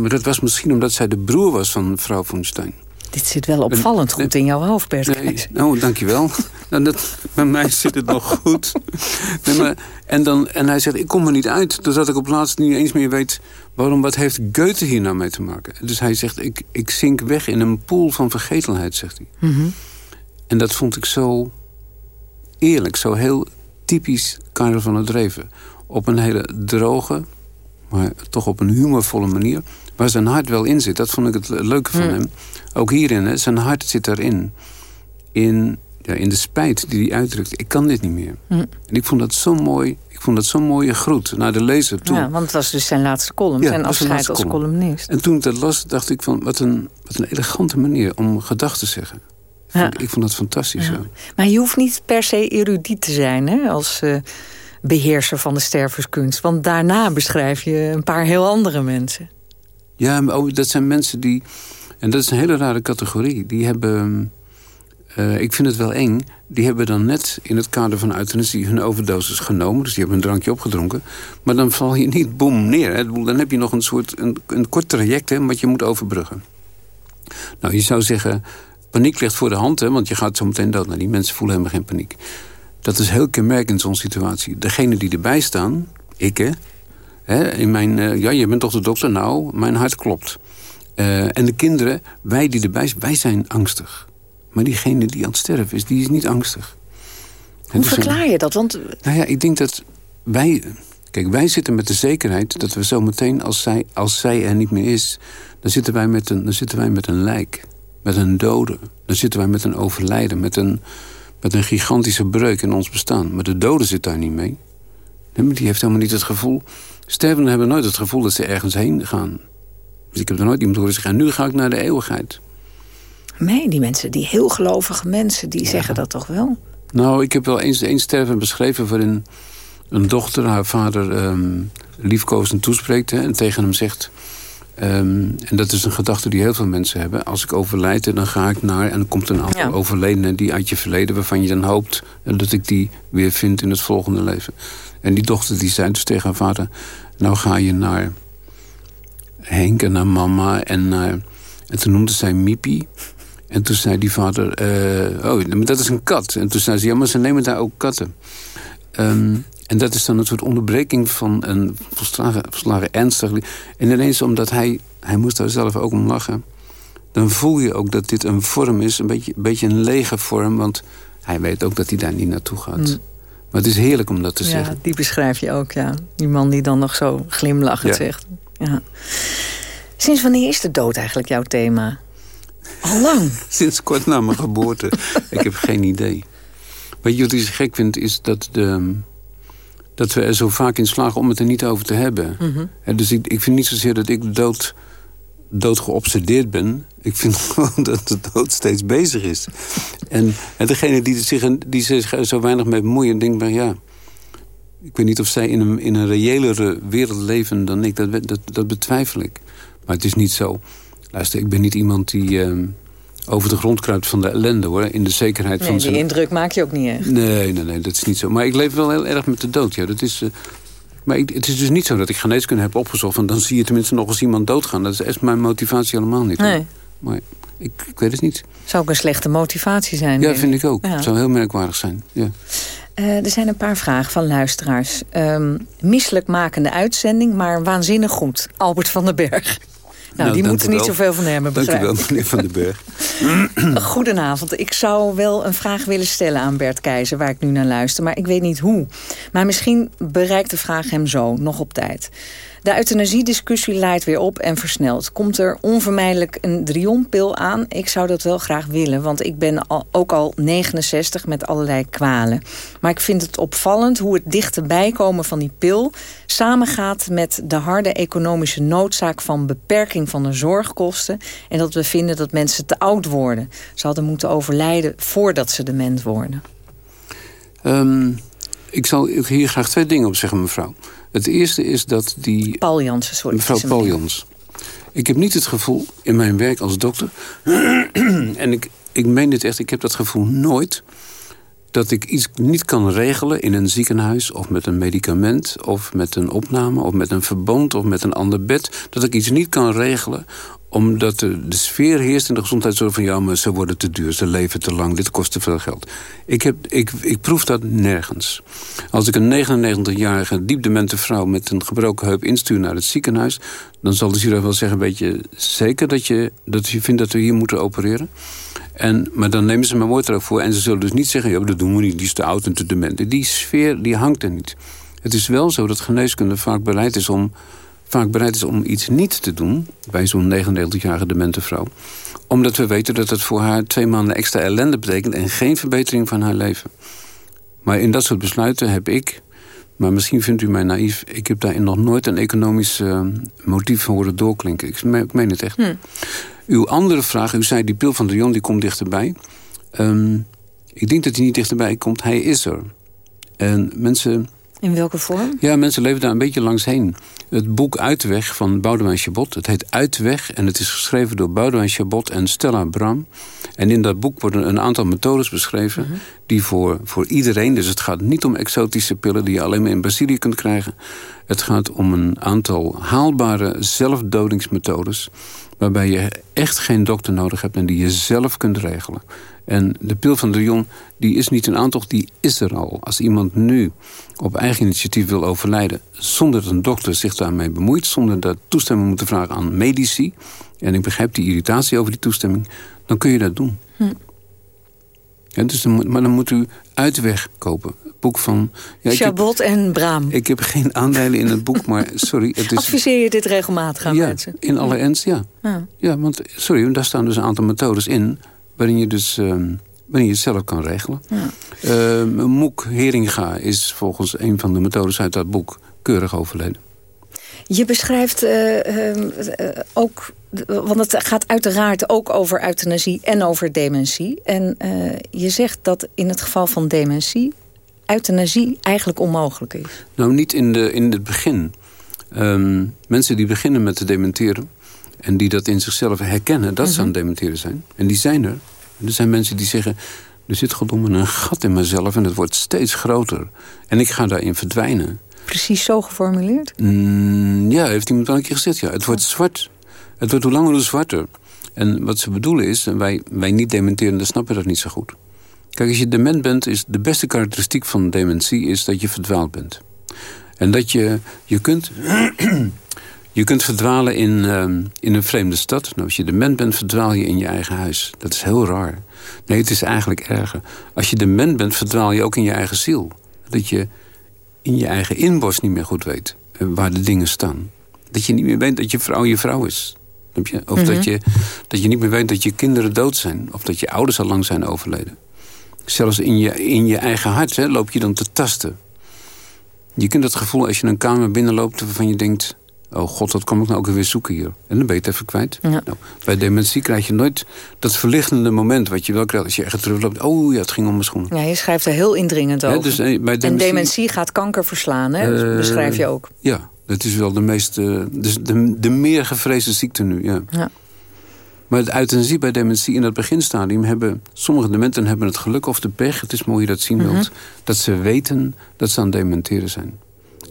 Maar dat was misschien omdat zij de broer was van vrouw von Stein. Dit zit wel opvallend goed in jouw hoofd, Bert. Nee, oh, dankjewel. nou, dat, bij mij zit het nog goed. Nee, maar, en, dan, en hij zegt, ik kom er niet uit. Doordat ik op laatst niet eens meer weet... waarom, wat heeft Goethe hier nou mee te maken? Dus hij zegt, ik, ik zink weg in een pool van vergetelheid, zegt hij. Mm -hmm. En dat vond ik zo eerlijk, zo heel typisch Karel van het Dreven. Op een hele droge, maar toch op een humorvolle manier... waar zijn hart wel in zit. Dat vond ik het leuke van mm. hem. Ook hierin, hè, zijn hart zit daarin. In, ja, in de spijt die hij uitdrukt. Ik kan dit niet meer. Mm. En ik vond dat zo mooi. Ik vond dat zo'n mooie groet naar de lezer toe. Ja, want het was dus zijn laatste column. Ja, zijn afscheid als column. columnist. En toen ik dat las, dacht ik van... wat een, wat een elegante manier om gedachten te zeggen. Ja. Ik, ik, vond dat fantastisch. Ja. Maar je hoeft niet per se erudiet te zijn hè, als uh, beheerser van de stervenskunst. Want daarna beschrijf je een paar heel andere mensen. Ja, ook, dat zijn mensen die... En dat is een hele rare categorie. Die hebben... Uh, ik vind het wel eng. Die hebben dan net in het kader van euthanasie hun overdosis genomen. Dus die hebben een drankje opgedronken. Maar dan val je niet boem neer. Dan heb je nog een soort een, een kort traject hè, wat je moet overbruggen. Nou, je zou zeggen... Paniek ligt voor de hand, hè, want je gaat zo meteen dood. Nou, die mensen voelen helemaal geen paniek. Dat is heel kenmerkend in zo'n situatie. Degene die erbij staan, ik hè... hè in mijn, uh, ja, je bent toch de dokter? Nou, mijn hart klopt. Uh, en de kinderen, wij die erbij zijn, wij zijn angstig. Maar diegene die aan het sterven is, die is niet angstig. Hoe verklaar een, je dat? Want... Nou ja, ik denk dat wij... Kijk, wij zitten met de zekerheid dat we zo meteen, als zij, als zij er niet meer is... Dan zitten, wij met een, dan zitten wij met een lijk, met een dode. Dan zitten wij met een overlijden, met een, met een gigantische breuk in ons bestaan. Maar de dode zit daar niet mee. Die heeft helemaal niet het gevoel... Stervenden hebben nooit het gevoel dat ze ergens heen gaan. Dus ik heb er nooit iemand horen zeggen... nu ga ik naar de eeuwigheid. Nee, die mensen, die heel gelovige mensen, die ja. zeggen dat toch wel? Nou, ik heb wel eens één sterven beschreven... waarin een dochter haar vader um, liefkozend toespreekt... Hè, en tegen hem zegt... Um, en dat is een gedachte die heel veel mensen hebben. Als ik overlijd, dan ga ik naar... en dan komt een ander ja. overledene die uit je verleden... waarvan je dan hoopt dat ik die weer vind in het volgende leven. En die dochter die zei dus tegen haar vader... nou ga je naar Henk en naar mama en. En toen noemde zij Mipi. En toen zei die vader, uh, oh, dat is een kat. En toen zei ze, ja, maar ze nemen daar ook katten. Um, en dat is dan een soort onderbreking van een volslagen, volslagen ernstig... En ineens omdat hij, hij moest daar zelf ook om lachen... dan voel je ook dat dit een vorm is, een beetje, een, beetje een lege vorm... want hij weet ook dat hij daar niet naartoe gaat. Mm. Maar het is heerlijk om dat te ja, zeggen. die beschrijf je ook, ja. Die man die dan nog zo glimlachend ja. zegt. Ja. Sinds wanneer is de dood eigenlijk jouw thema? Al lang? Sinds kort na mijn geboorte. ik heb geen idee. Wat ik gek vind is dat de, dat we er zo vaak in slagen om het er niet over te hebben. Mhm. dus ik, ik vind niet zozeer dat ik dood, dood geobsedeerd ben. Ik vind gewoon dat de dood steeds bezig is. En, en degene die zich, die zich zo weinig mee bemoeien... denkt maar ja... Ik weet niet of zij in een, in een reëlere wereld leven dan ik. Dat, dat, dat betwijfel ik. Maar het is niet zo. Luister, ik ben niet iemand die... ehm, over de grond kruipt van de ellende, hoor. In de zekerheid Nee, van die zijn... indruk maak je ook niet echt. Nee, nee, nee, dat is niet zo. Maar ik leef wel heel erg met de dood, ja. Dat is, eh, maar ik, het is dus niet zo dat ik geneeskunde heb opgezocht... want dan zie je tenminste nog eens iemand doodgaan. Dat is echt mijn motivatie helemaal niet. Nee. Maar ik, ik weet het niet. Zou ook een slechte motivatie zijn. Ja, vind ik ook. Ja. Het zou heel merkwaardig zijn. Ja. Eh, er zijn een paar vragen van luisteraars. Ehm misselijkmakende uitzending, maar waanzinnig goed. Albert van den Berg. Nou, die dank moeten niet zoveel van hem Dank u wel, meneer Van den Berg. Goedenavond. Ik zou wel een vraag willen stellen aan Bert Keizer... waar ik nu naar luister, maar ik weet niet hoe. Maar misschien bereikt de vraag hem zo, nog op tijd. De euthanasiediscussie leidt weer op en versnelt. Komt er onvermijdelijk een drionpil aan? Ik zou dat wel graag willen, want ik ben al, ook al 69 met allerlei kwalen. Maar ik vind het opvallend hoe het dichterbij komen van die pil... samengaat met de harde economische noodzaak van beperking van de zorgkosten... en dat we vinden dat mensen te oud worden. Ze hadden moeten overlijden voordat ze dement worden. Ehm, ik zal hier graag twee dingen op zeggen, mevrouw. Het eerste is dat die... Paul Jansen, sorry. Mevrouw Paul Jans. Ik heb niet het gevoel in mijn werk als dokter... en ik, ik meen dit echt, ik heb dat gevoel nooit... dat ik iets niet kan regelen in een ziekenhuis... of met een medicament, of met een opname... of met een verband, of met een ander bed... dat ik iets niet kan regelen omdat de, sfeer heerst in de gezondheidszorg van... ja, maar ze worden te duur, ze leven te lang, dit kost te veel geld. Ik, heb, ik, ik proef dat nergens. Als ik een 99-jarige diepdemente vrouw... met een gebroken heup instuur naar het ziekenhuis... dan zal de chirurg wel zeggen, weet je zeker dat je, dat je vindt dat we hier moeten opereren? En, maar dan nemen ze mijn woord erop voor. En ze zullen dus niet zeggen, ja, dat doen we niet, die is te oud en te dement. Die sfeer, die hangt er niet. Het is wel zo dat geneeskunde vaak bereid is om vaak bereid is om iets niet te doen... bij zo'n 99-jarige demente vrouw. Omdat we weten dat het voor haar twee maanden extra ellende betekent... en geen verbetering van haar leven. Maar in dat soort besluiten heb ik... maar misschien vindt u mij naïef... ik heb daarin nog nooit een economisch eh, motief van horen doorklinken. Ik meen, ik meen het echt. Hm. Uw andere vraag, u zei die pil van de Jon die komt dichterbij. Ehm, ik denk dat hij niet dichterbij komt, hij is er. En mensen... In welke vorm? Ja, mensen leven daar een beetje langs heen. Het boek Uitweg van Boudewijn Chabot. Het heet Uitweg en het is geschreven door Boudewijn Chabot en Stella Bram. En in dat boek worden een aantal methodes beschreven... die voor, voor iedereen, dus het gaat niet om exotische pillen... die je alleen maar in Brazilië kunt krijgen. Het gaat om een aantal haalbare zelfdodingsmethodes... waarbij je echt geen dokter nodig hebt en die je zelf kunt regelen. En de pil van de Jong, die is niet een aantocht, die is er al. Als iemand nu op eigen initiatief wil overlijden... zonder dat een dokter zich daarmee bemoeit... zonder dat toestemming moet vragen aan medici... en ik begrijp die irritatie over die toestemming... dan kun je dat doen. Hm. Ja, dus dan, moet- maar dan moet u Uitweg kopen. Het boek van... Ja, heb, Chabot en Braam. ik heb geen aandelen in het boek, maar sorry. Het is, Adviseer je dit regelmatig aan ja, mensen? in alle ernst, ja. Ja. Ja, want sorry, daar staan dus een aantal methodes in... waarin je dus ehm, waarin je het zelf kan regelen. Ja. Ehm, Moek Heringa is volgens een van de methodes uit dat boek... keurig overleden. Je beschrijft eh, ehm, eh, ook, want het gaat uiteraard ook over euthanasie en over dementie. En eh, je zegt dat in het geval van dementie euthanasie eigenlijk onmogelijk is. Nou, niet in, de, in het begin. Ehm, mensen die beginnen met te dementeren... en die dat in zichzelf herkennen, dat ze Mhm. aan het dementeren zijn. En die zijn er. Er zijn mensen die zeggen... er zit goddomme een gat in mezelf en het wordt steeds groter. En ik ga daarin verdwijnen. Precies zo geformuleerd? Mm, ja, heeft iemand al een keer gezegd. Ja. Het wordt zwart. Het wordt hoe langer hoe zwarter. En wat ze bedoelen is, en wij, wij niet dementerenden snappen dat niet zo goed. Kijk, als je dement bent, is de beste karakteristiek van dementie... is dat je verdwaald bent. En dat je, je kunt... Je kunt verdwalen in, ehm, in een vreemde stad. Nou, als je dement bent, verdwaal je in je eigen huis. Dat is heel raar. Nee, het is eigenlijk erger. Als je dement bent, verdwaal je ook in je eigen ziel. Dat je in je eigen inborst niet meer goed weet eh, waar de dingen staan. Dat je niet meer weet dat je vrouw je vrouw is. Je? Of Mhm. dat, je, dat je niet meer weet dat je kinderen dood zijn. Of dat je ouders al lang zijn overleden. Zelfs in je, in je eigen hart hè, loop je dan te tasten. Je kunt dat gevoel als je een kamer binnenloopt... waarvan je denkt, oh god, wat kom ik nou ook weer zoeken hier? En dan ben je het even kwijt. Nou, bij dementie krijg je nooit dat verlichtende moment... wat je wel krijgt als je echt terugloopt. Oh ja, het ging om mijn schoen. Ja, je schrijft er heel indringend over. Ja, dus, eh, En dementie gaat kanker verslaan, hè? Eh, beschrijf je ook. Ja, dat is wel de meest... eh, dus de, de meer gevreesde ziekte nu, ja. Ja. Maar het euthanasie bij dementie in dat beginstadium hebben... sommige dementen hebben het geluk of de pech, het is mooi je dat zien wilt... Mhm. dat ze weten dat ze aan het dementeren zijn.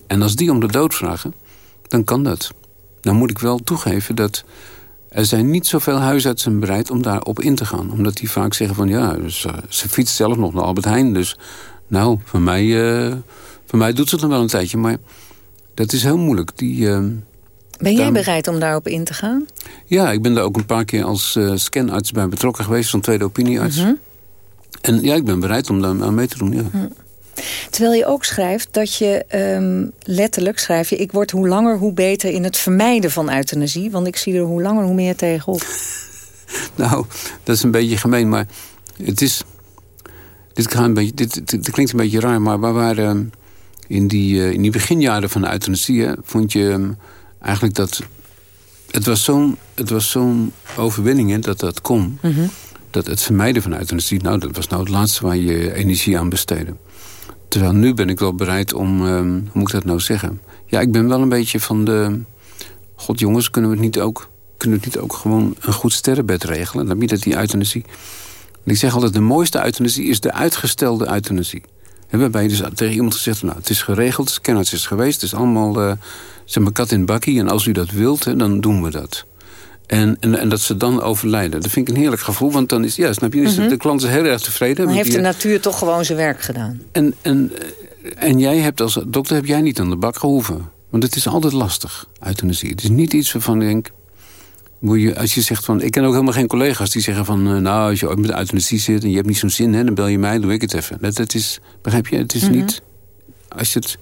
En als die om de dood vragen, dan kan dat. Dan moet ik wel toegeven dat... er zijn niet zoveel huisartsen bereid om daarop in te gaan. Omdat die vaak zeggen van... ja, dus, eh, ze fietst zelf nog naar Albert Heijn, dus... nou, voor mij, eh, voor mij doet ze het nog wel een tijdje, maar... dat is heel moeilijk. Die... eh, Ben jij bereid om daarop in te gaan? ja, ik ben daar ook een paar keer als eh, scanarts bij betrokken geweest. Zo'n tweede opiniearts. Mhm. En ja, ik ben bereid om daar aan mee te doen, ja. Terwijl je ook schrijft dat je ehm, letterlijk schrijf je... ik word hoe langer hoe beter in het vermijden van euthanasie. Want ik zie er hoe langer hoe meer tegenop. Nou, dat is een beetje gemeen, maar het is... Dit, een beetje, dit, dit, dit klinkt een beetje raar, maar we waren... in, die, eh, in die beginjaren van de euthanasie... vond je ehm, eigenlijk dat... Het was zo'n het was zo'n overwinning hè, dat dat kon. Dat het vermijden van euthanasie... nou, dat was nou het laatste waar je energie aan besteedde. Terwijl nu ben ik wel bereid om... ehm, hoe moet ik dat nou zeggen? Ja, ik ben wel een beetje van de... God jongens, kunnen we het niet ook, kunnen we het niet ook gewoon een goed sterrenbed regelen? Dan biedt het die euthanasie. En ik zeg altijd, de mooiste euthanasie is de uitgestelde euthanasie. En waarbij je dus tegen iemand gezegd nou, het is geregeld, het kennis is geweest... het is allemaal, eh, zeg maar, kat in bakkie. En als u dat wilt, hè, dan doen we dat. En, en, en dat ze dan overlijden. Dat vind ik een heerlijk gevoel, want dan is, ja, snap je, is de- Mhm. de klant is heel erg tevreden. Want heeft de natuur toch gewoon zijn werk gedaan. en, en, en jij hebt als dokter heb jij niet aan de bak gehoeven. Want het is altijd lastig, euthanasie. Het is niet iets waarvan ik denk... Moet je, als je zegt van... Ik ken ook helemaal geen collega's die zeggen van... eh, nou, als je ooit met de euthanasie zit en je hebt niet zo'n zin... Hè, dan bel je mij, doe ik het even. Dat, dat is, begrijp je? Het is Mhm. niet... Als, je het,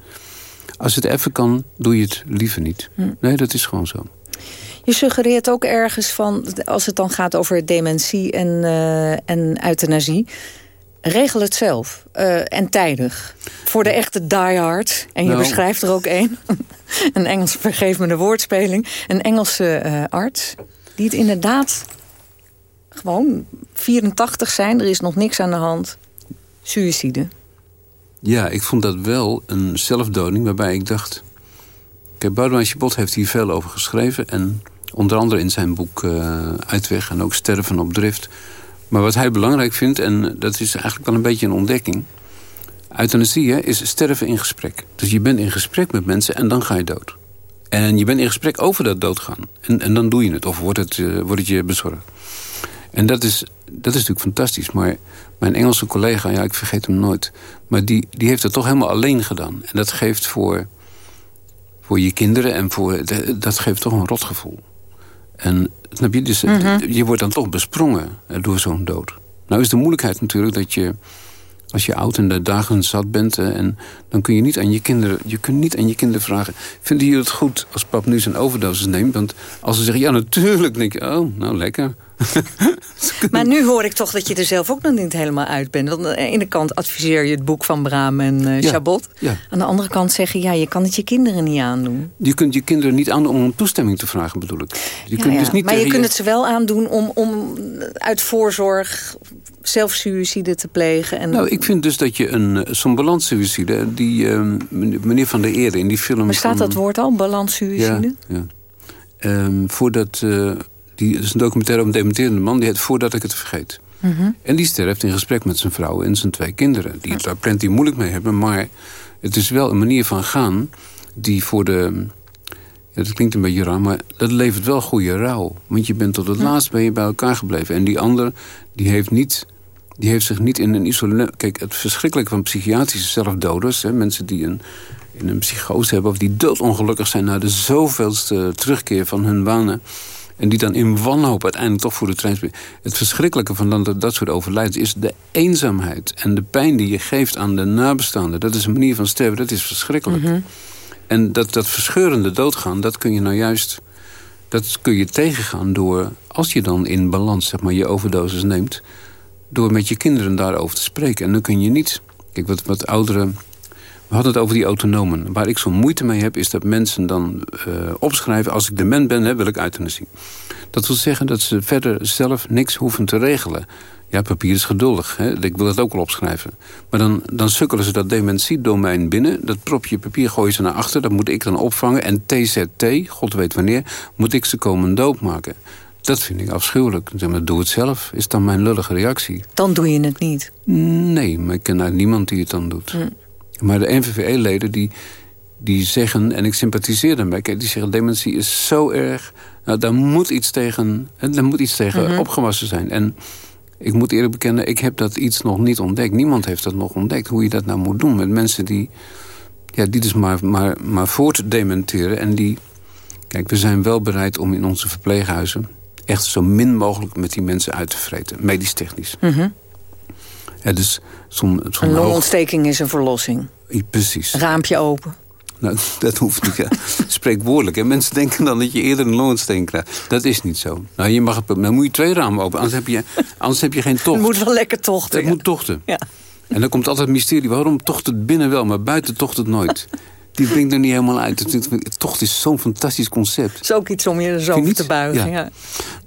als het even kan, doe je het liever niet. Hm. Nee, dat is gewoon zo. Je suggereert ook ergens van, als het dan gaat over dementie en, eh, en euthanasie... regel het zelf eh, en tijdig. Voor de echte diehard. En je Nou. beschrijft er ook een. een Engels, vergeef me de woordspeling. Een Engelse eh, arts die het inderdaad gewoon 84 zijn. Er is nog niks aan de hand. Suïcide. Ja, ik vond dat wel een zelfdoding waarbij ik dacht... Kijk, Boudewijn Chabot heeft hier veel over geschreven... en onder andere in zijn boek eh, Uitweg en ook Sterven op Drift. Maar wat hij belangrijk vindt, en dat is eigenlijk wel een beetje een ontdekking... euthanasie is sterven in gesprek. Dus je bent in gesprek met mensen en dan ga je dood. En je bent in gesprek over dat doodgaan. En, en dan doe je het, of wordt het, eh, wordt het je bezorgd. En dat is, dat is natuurlijk fantastisch. Maar mijn Engelse collega, ja, ik vergeet hem nooit... maar die, die heeft het toch helemaal alleen gedaan. En dat geeft voor, voor je kinderen en voor... dat geeft toch een rotgevoel. En snap je, dus, Mhm. je wordt dan toch besprongen eh, door zo'n dood. Nou is de moeilijkheid natuurlijk dat je... als je oud en de dagen zat bent... en dan kun je niet aan je kinderen... je kunt niet aan je kinderen vragen... vinden jullie het goed als pap nu zijn overdosis neemt? Want als ze zeggen, ja, natuurlijk... denk je, oh, nou, lekker. Maar nu hoor ik toch dat je er zelf ook nog niet helemaal uit bent. Want aan de ene kant adviseer je het boek van Braam en eh Ja, Chabot. ja. Aan de andere kant zeg je, ja, je kan het je kinderen niet aandoen. Je kunt je kinderen niet aan om om toestemming te vragen, bedoel ik. Je Ja, kunt dus niet maar je kunt het ze wel aandoen om, om uit voorzorg zelfsuïcide te plegen. En... Nou, ik vind dus dat je een zo'n balanssuïcide... die eh, meneer Van der Eerde in die film... maar staat van- dat woord al, balanssuïcide? Ja, ja. Ehm, voordat... eh, die, is een documentaire over een dementerende man... die heet Voordat ik het vergeet. Mhm. En die sterft in gesprek met zijn vrouw en zijn twee kinderen. Die het daar plenty moeilijk mee hebben. Maar het is wel een manier van gaan... die voor de... Ja, dat klinkt een beetje raar, maar dat levert wel goede rouw. Want je bent tot het laatst ben je bij elkaar gebleven. En die ander, die heeft, niet, die heeft zich niet in een isolement... Kijk, het verschrikkelijke van psychiatrische zelfdoders... Hè, mensen die een, in een psychose hebben... of die doodongelukkig zijn na de zoveelste terugkeer van hun wanen... en die dan in wanhoop uiteindelijk toch voor de trein. Het verschrikkelijke van dat, dat soort overlijdens is de eenzaamheid... en de pijn die je geeft aan de nabestaanden. Dat is een manier van sterven, dat is verschrikkelijk. Mhm. En dat, dat verscheurende doodgaan, dat kun je nou juist... dat kun je tegengaan door, als je dan in balans zeg maar, je overdosis neemt... door met je kinderen daarover te spreken. En dan kun je niet... Kijk, wat, wat oudere We hadden het over die autonomen. Waar ik zo'n moeite mee heb, is dat mensen dan uh, opschrijven... als ik dement ben, hè, wil ik euthanasie. Dat wil zeggen dat ze verder zelf niks hoeven te regelen. Ja, papier is geduldig. Hè? Ik wil dat ook wel opschrijven. Maar dan, dan sukkelen ze dat dementiedomein binnen. Dat propje papier gooien ze naar achter. Dat moet ik dan opvangen. En TZT, god weet wanneer, moet ik ze komen doodmaken. Dat vind ik afschuwelijk. Zeg maar, doe het zelf, is dan mijn lullige reactie. Dan doe je het niet? Nee, maar ik ken eigenlijk niemand die het dan doet. Hm. Maar de NVVE-leden die, die zeggen, en ik sympathiseer daarmee... die zeggen, dementie is zo erg... Nou, daar moet iets tegen, daar moet iets tegen -hmm. opgewassen zijn. En ik moet eerlijk bekennen, ik heb dat iets nog niet ontdekt. Niemand heeft dat nog ontdekt, hoe je dat nou moet doen. Met mensen die, ja, die dus maar, maar, maar voortdementeren. En die, kijk, we zijn wel bereid om in onze verpleeghuizen... echt zo min mogelijk met die mensen uit te vreten, medisch-technisch. Mm -hmm. Ja, dus een longontsteking is een verlossing. Precies. Raampje open. Nou, dat hoeft niet. Ja. Spreekwoordelijk. En mensen denken dan dat je eerder een longontsteking krijgt. Dat is niet zo. Nou, je mag, dan moet je twee ramen open. Anders heb je, anders heb je geen tocht. Het moet wel lekker tochten. Het ja. moet tochten. Ja. En dan komt altijd het mysterie. Waarom tocht het binnen wel, maar buiten tocht het nooit? Die brengt er niet helemaal uit. Het tocht is zo'n fantastisch concept. Het is ook iets om je zo over te buigen. Ja. ja.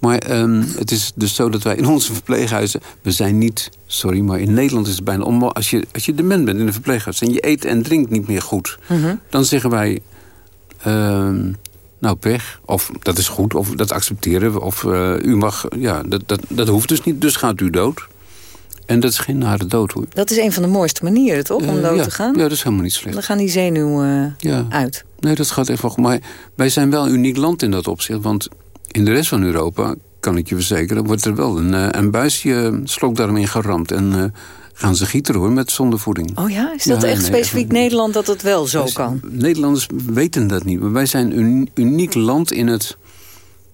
Maar um, het is dus zo dat wij in onze verpleeghuizen... we zijn niet, sorry, maar in Nederland is het bijna onmogelijk... als je, als je dement bent in een verpleeghuis en je eet en drinkt niet meer goed... Mhm. Mm -hmm. dan zeggen wij... Um, nou, pech. Of dat is goed, of dat accepteren we. Of uh, u mag, ja, dat, dat, dat hoeft dus niet, dus gaat u dood. En dat is geen nare dood, hoor. Dat is een van de mooiste manieren, toch, om uh, dood ja. te gaan? Ja, dat is helemaal niet slecht. Dan gaan die zenuwen ja. uit. Nee, dat gaat even goed. Maar wij zijn wel een uniek land in dat opzicht. Want in de rest van Europa, kan ik je verzekeren... wordt er wel een, uh, een buisje slokdarm geramd. En uh, gaan ze gieten hoor, met zondevoeding. Oh ja? Is dat ja, echt nee, specifiek echt, Nederland dat het wel zo wij, kan? Nederlanders weten dat niet. Maar wij zijn een uniek land in het,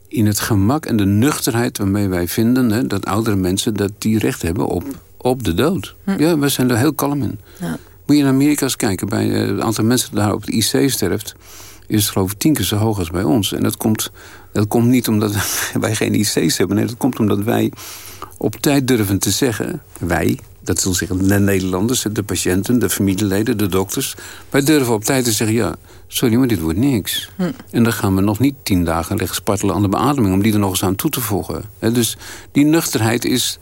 in het gemak en de nuchterheid... waarmee wij vinden hè, dat oudere mensen dat die recht hebben op, op de dood. Hm. Ja, wij zijn er heel kalm in. Ja. Moet je naar Amerika eens kijken. Bij het aantal mensen dat daar op het IC sterft... is het geloof ik tien keer zo hoog als bij ons. En dat komt, dat komt niet omdat wij geen IC's hebben. Nee, dat komt omdat wij op tijd durven te zeggen... wij, dat wil zeggen de Nederlanders, de patiënten, de familieleden, de dokters... wij durven op tijd te zeggen, ja, sorry, maar dit wordt niks. Hm. En dan gaan we nog niet tien dagen liggen spartelen aan de beademing... om die er nog eens aan toe te voegen. He, dus die nuchterheid is,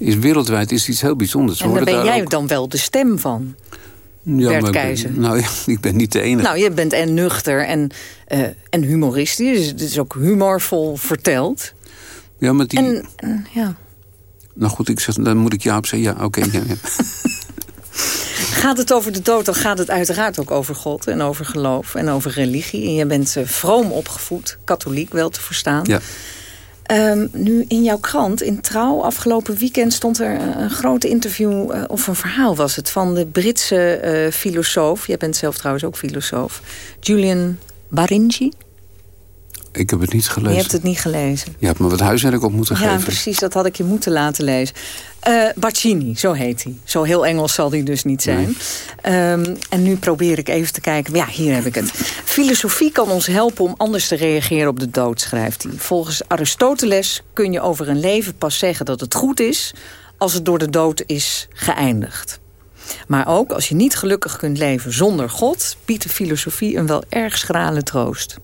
is wereldwijd is iets heel bijzonders. En daar ben jij ook... dan wel de stem van? Ja, Bert maar Keizer. Ben, nou ja, ik ben niet de enige. Nou, je bent en nuchter en, uh, en humoristisch. Dus het is ook humorvol verteld. Ja, maar die... En, uh, ja... Nou goed, ik zeg, dan moet ik Jaap zeggen. Ja, oké. Okay, ja, ja. Gaat het over de dood, dan gaat het uiteraard ook over God... en over geloof en over religie. En je bent uh, vroom opgevoed, katholiek wel te verstaan. Ja. Um, nu in jouw krant, in Trouw, afgelopen weekend stond er een groot interview... Uh, of een verhaal was het, van de Britse uh, filosoof... jij bent zelf trouwens ook filosoof, Julian Baringi. Ik heb het niet gelezen. Je hebt het niet gelezen. Je hebt me wat huiswerk op moeten ja, geven. Ja, precies, dat had ik je moeten laten lezen. Uh, Barcini, zo heet hij. Zo heel Engels zal hij dus niet zijn. Nee. Um, en nu probeer ik even te kijken. Ja, hier heb ik het. Filosofie kan ons helpen om anders te reageren op de dood, schrijft hij. Volgens Aristoteles kun je over een leven pas zeggen dat het goed is... als het door de dood is geëindigd. Maar ook als je niet gelukkig kunt leven zonder God... biedt de filosofie een wel erg schrale troost.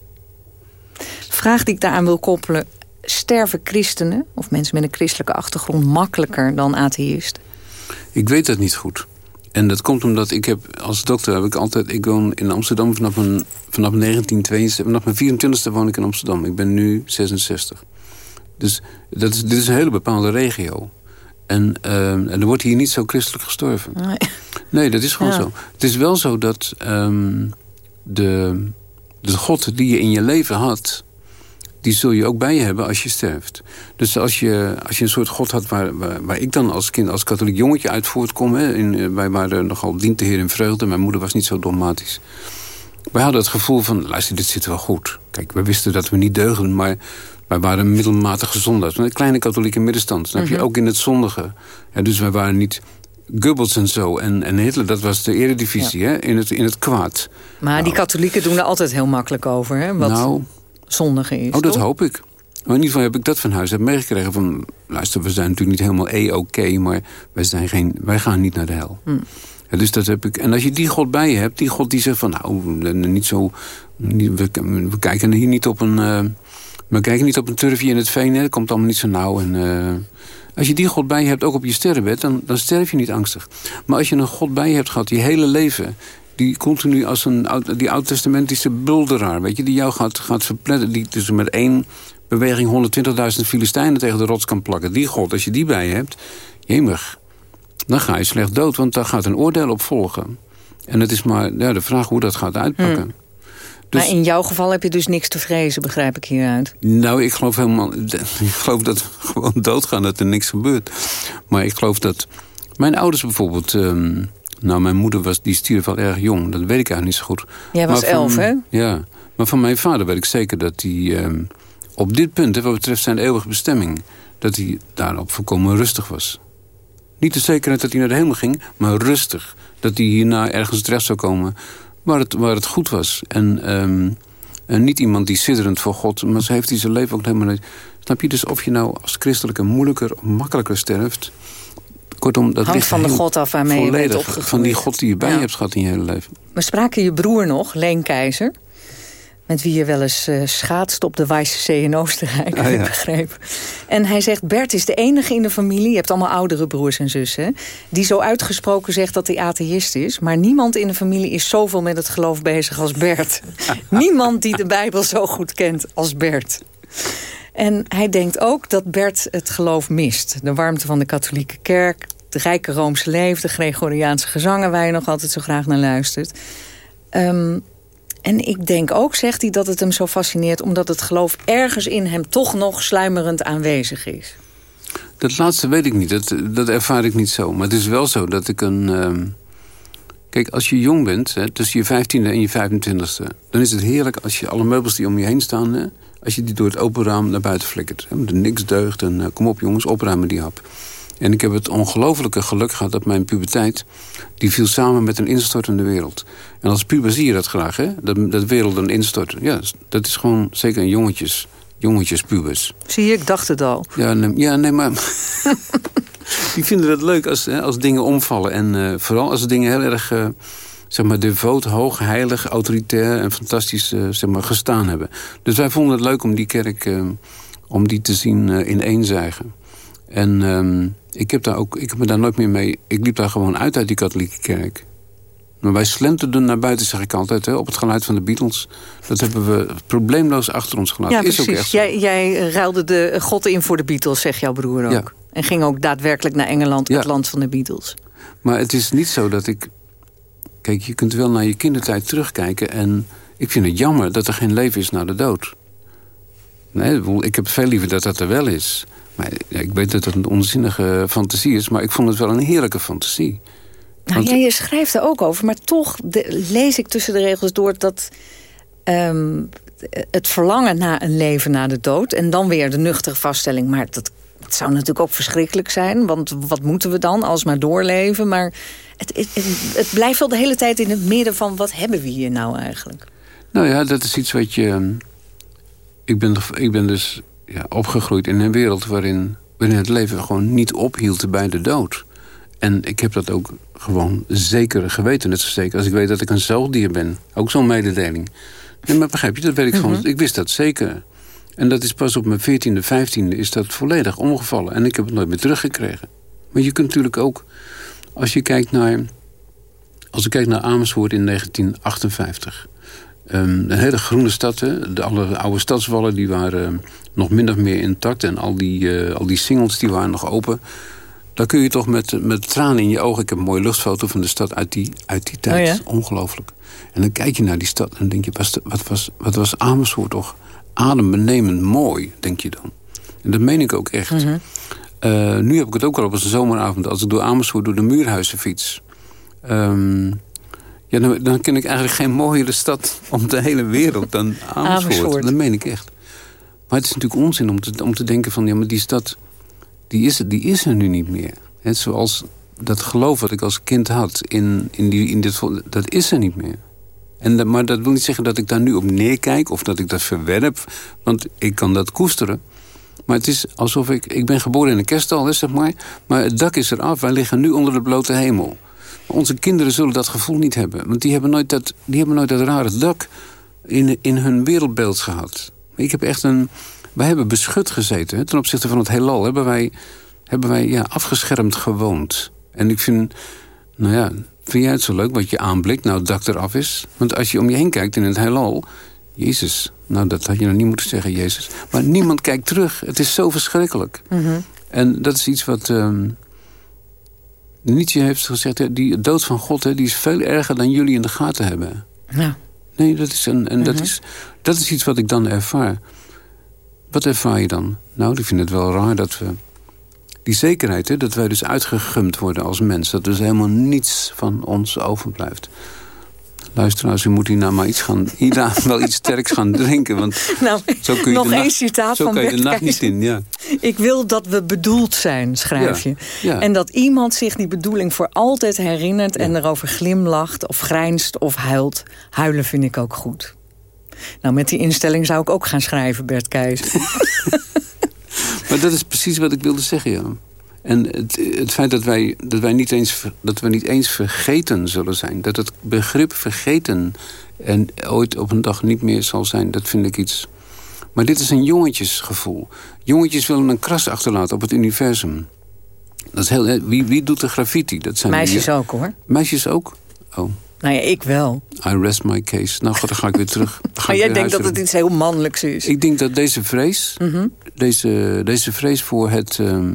Vraag die ik daaraan wil koppelen sterven christenen of mensen met een christelijke achtergrond makkelijker dan atheïsten? Ik weet dat niet goed. En dat komt omdat ik heb als dokter heb ik altijd ik woon in Amsterdam vanaf mijn vanaf 1972 vanaf mijn 24e woon ik in Amsterdam. Ik ben nu 66. Dus dat is, dit is een hele bepaalde regio. En, uh, en er wordt hier niet zo christelijk gestorven. Nee, nee dat is gewoon ja. zo. Het is wel zo dat um, de, de God die je in je leven had die zul je ook bij je hebben als je sterft. Dus als je, als je een soort God had waar, waar, waar ik dan als kind, als katholiek jongetje uit voortkom... Hè, in, wij waren nogal dient de Heer in vreugde. Mijn moeder was niet zo dogmatisch. Wij hadden het gevoel van, luister, dit zit wel goed. Kijk, we wisten dat we niet deugden, maar wij waren middelmatig gezond. Een kleine katholieke middenstand. Dan heb je ook in het zondige. Ja, dus wij waren niet Goebbels en zo. En, en Hitler, dat was de eredivisie, ja. hè, in, het, in het kwaad. Maar nou, die katholieken doen er altijd heel makkelijk over, hè? Wat... Nou, zondige is. Oh, dat hoop ik. Maar in ieder geval heb ik dat van huis heb meegekregen. Van, luister, we zijn natuurlijk niet helemaal e-oké, maar wij, zijn geen, wij gaan niet naar de hel. Hm. Ja, dus dat heb ik. En als je die God bij je hebt, die God die zegt van nou, niet zo. We, we kijken hier niet op een. Uh, we kijken niet op een turfje in het veen, hè. dat komt allemaal niet zo nauw. En, uh, als je die God bij je hebt, ook op je sterrenbed, dan, dan sterf je niet angstig. Maar als je een God bij je hebt gehad, je hele leven... die continu als een die oud-testamentische bulderaar, weet je... die jou gaat, gaat verpletten, die dus met één beweging 120.000 Filistijnen tegen de rots kan plakken. Die God, als je die bij je hebt, jemig, dan ga je slecht dood. Want daar gaat een oordeel op volgen. En het is maar ja, de vraag hoe dat gaat uitpakken. Hmm. Dus, maar in jouw geval heb je dus niks te vrezen, begrijp ik hieruit. Nou, ik geloof helemaal... Ik geloof dat we gewoon doodgaan, dat er niks gebeurt. Maar ik geloof dat... Mijn ouders bijvoorbeeld... Ehm, nou, mijn moeder was, die stierf wel erg jong. Dat weet ik eigenlijk niet zo goed. Jij was elf, hè? Ja. Maar van mijn vader weet ik zeker dat hij... Ehm, op dit punt, wat betreft zijn eeuwige bestemming... dat hij daarop volkomen rustig was. Niet de zekerheid dat hij naar de hemel ging, maar rustig. Dat hij hierna ergens terecht zou komen waar het, waar het goed was. En, ehm, en niet iemand die sidderend voor God... maar ze heeft hij zijn leven ook helemaal niet... Snap je? Dus of je nou als christelijke moeilijker of makkelijker sterft... Kortom, dat Hangt van de God af waarmee je bent opgegroeid. Van die God die je bij hebt gehad in je hele leven. We spraken je broer nog, Leen Keizer met wie je wel eens uh, schaatst op de Zee in Oostenrijk, ah, ja. begrepen. En hij zegt, Bert is de enige in de familie... je hebt allemaal oudere broers en zussen... die zo uitgesproken zegt dat hij atheïst is. Maar niemand in de familie is zoveel met het geloof bezig als Bert. niemand die de Bijbel zo goed kent als Bert. En hij denkt ook dat Bert het geloof mist. De warmte van de katholieke kerk, de rijke Roomse leven... de Gregoriaanse gezangen waar je nog altijd zo graag naar luistert... Um, en ik denk ook, zegt hij, dat het hem zo fascineert... omdat het geloof ergens in hem toch nog sluimerend aanwezig is. Dat laatste weet ik niet. Dat, dat ervaar ik niet zo. Maar het is wel zo dat ik een... Uh... Kijk, als je jong bent, hè, tussen je 15e en je 25e... dan is het heerlijk als je alle meubels die om je heen staan... Hè, als je die door het open raam naar buiten flikkert. Hè, er niks deugt en uh, kom op jongens, opruimen die hap. En ik heb het ongelofelijke geluk gehad dat mijn puberteit... die viel samen met een instortende wereld. En als puber zie je dat graag, hè? Dat, dat werelden instorten. Ja, dat is gewoon zeker een jongetjes, jongetjes pubers. Zie je, ik dacht het al. Ja, nee, ja, nee maar... die vinden het leuk als, hè, als dingen omvallen. En uh, vooral als dingen heel erg... Uh, zeg maar, devoot, hoog, heilig, autoritair en fantastisch uh, zeg maar, gestaan hebben. Dus wij vonden het leuk om die kerk om die te zien in eenzuigen. En um, ik heb, daar ook, ik heb me daar nooit meer mee... Ik liep daar gewoon uit uit die katholieke kerk. Maar wij slenterden naar buiten, zeg ik altijd, hè, op het geluid van de Beatles. Dat hebben we probleemloos achter ons gelaten. Ja, Is precies. Ook echt jij, jij ruilde de God in voor de Beatles, zegt jouw broer ook. Ja. En ging ook daadwerkelijk naar Engeland, het land van de Beatles. Maar het is niet zo dat ik... Kijk, je kunt wel naar je kindertijd terugkijken... en ik vind het jammer dat er geen leven is na de dood. Nee, ik heb veel liever dat dat er wel is. Maar ik weet dat het een onzinnige fantasie is... maar ik vond het wel een heerlijke fantasie. Nou, ja, je schrijft er ook over, maar toch lees ik tussen de regels door... dat ehm, het verlangen naar een leven na de dood... en dan weer de nuchtere vaststelling... maar dat, het zou natuurlijk ook verschrikkelijk zijn... want wat moeten we dan als maar doorleven? Maar het, het, het blijft wel de hele tijd in het midden van... wat hebben we hier nou eigenlijk? Nou ja, dat is iets wat je... Ik ben, ik ben dus ja, opgegroeid in een wereld waarin, waarin het leven gewoon niet ophield bij de dood. En ik heb dat ook gewoon zeker geweten. Net zo zeker als ik weet dat ik een zoogdier ben. Ook zo'n mededeling. Nee, maar begrijp je, dat weet ik gewoon. Mhm. Ik wist dat zeker. En dat is pas op mijn 14e, 15e is dat volledig omgevallen. En ik heb het nooit meer teruggekregen. Maar je kunt natuurlijk ook, als je kijkt naar... Als ik kijk naar Amersfoort in 1958... Um, een hele groene stad, hè? De, alle oude stadswallen die waren nog min of meer intact. En al die, uh, al die singles die waren nog open. Daar kun je toch met, met tranen in je ogen... Ik heb een mooie luchtfoto van de stad uit die, uit die tijd. Oh Ongelooflijk. En dan kijk je naar die stad en denk je... wat was, wat was Amersfoort toch adembenemend mooi, denk je dan. En dat meen ik ook echt. Mhm. Eh, nu heb ik het ook al op een zomeravond... als ik door Amersfoort door de Muurhuizen fiets... Um, ja, dan, dan ken ik eigenlijk geen mooiere stad om de hele wereld dan Amersfoort. Amersfoort. Dat meen ik echt. Maar het is natuurlijk onzin om te, om te denken van... ja, maar die stad, die is, die is er nu niet meer. Net zoals dat geloof wat ik als kind had in, in, die, in dit... dat is er niet meer. En, maar dat wil niet zeggen dat ik daar nu op neerkijk... of dat ik dat verwerp, want ik kan dat koesteren. Maar het is alsof ik... Ik ben geboren in een kerststal, zeg maar. Maar het dak is eraf. Wij liggen nu onder de blote hemel. Onze kinderen zullen dat gevoel niet hebben. Want die hebben nooit dat, die hebben nooit dat rare dak in, in hun wereldbeeld gehad. Ik heb echt een... Wij hebben beschut gezeten. Hè, ten opzichte van het heelal hebben wij, hebben wij ja, afgeschermd gewoond. En ik vind... Nou ja, vind jij het zo leuk wat je aanblikt nou het dak eraf is? Want als je om je heen kijkt in het heelal... Jezus, nou dat had je nog niet moeten zeggen, Jezus. Maar niemand kijkt terug. Het is zo verschrikkelijk. Mhm. En dat is iets wat... ehm Nietzsche heeft gezegd, die dood van God hè, die is veel erger dan jullie in de gaten hebben. Ja. Nee, dat is, een, en dat, Mhm. is, dat is iets wat ik dan ervaar. Wat ervaar je dan? Nou, ik vind het wel raar dat we... Die zekerheid, hè, dat wij dus uitgegumd worden als mens. Dat er dus helemaal niets van ons overblijft. Luisteraars, u moet hierna maar iets gaan... Hierna wel iets sterks gaan drinken. Want Nou, zo kun je nog de één nacht, citaat zo van je de nacht niet in, ja. Ik wil dat we bedoeld zijn, schrijf je. ja. En dat iemand zich die bedoeling voor altijd herinnert... en erover glimlacht of grijnst of huilt. Huilen vind ik ook goed. Nou, met die instelling zou ik ook gaan schrijven, Bert Keizer. Maar dat is precies wat ik wilde zeggen, ja. En het, het feit dat wij, dat, wij niet eens, dat we niet eens vergeten zullen zijn... dat het begrip vergeten en ooit op een dag niet meer zal zijn... dat vind ik iets... Maar dit is een jongetjesgevoel. Jongetjes willen een kras achterlaten op het universum. Dat is heel, wie, wie doet de graffiti? Dat zijn Meisjes die- ook, hoor. Meisjes ook? Oh, Nou ja, ik wel. I rest my case. Nou, dan ga ik weer terug. Maar jij denkt dat het iets heel mannelijks is. ik denk dat deze vrees, Mhm. deze, deze vrees voor het ehm,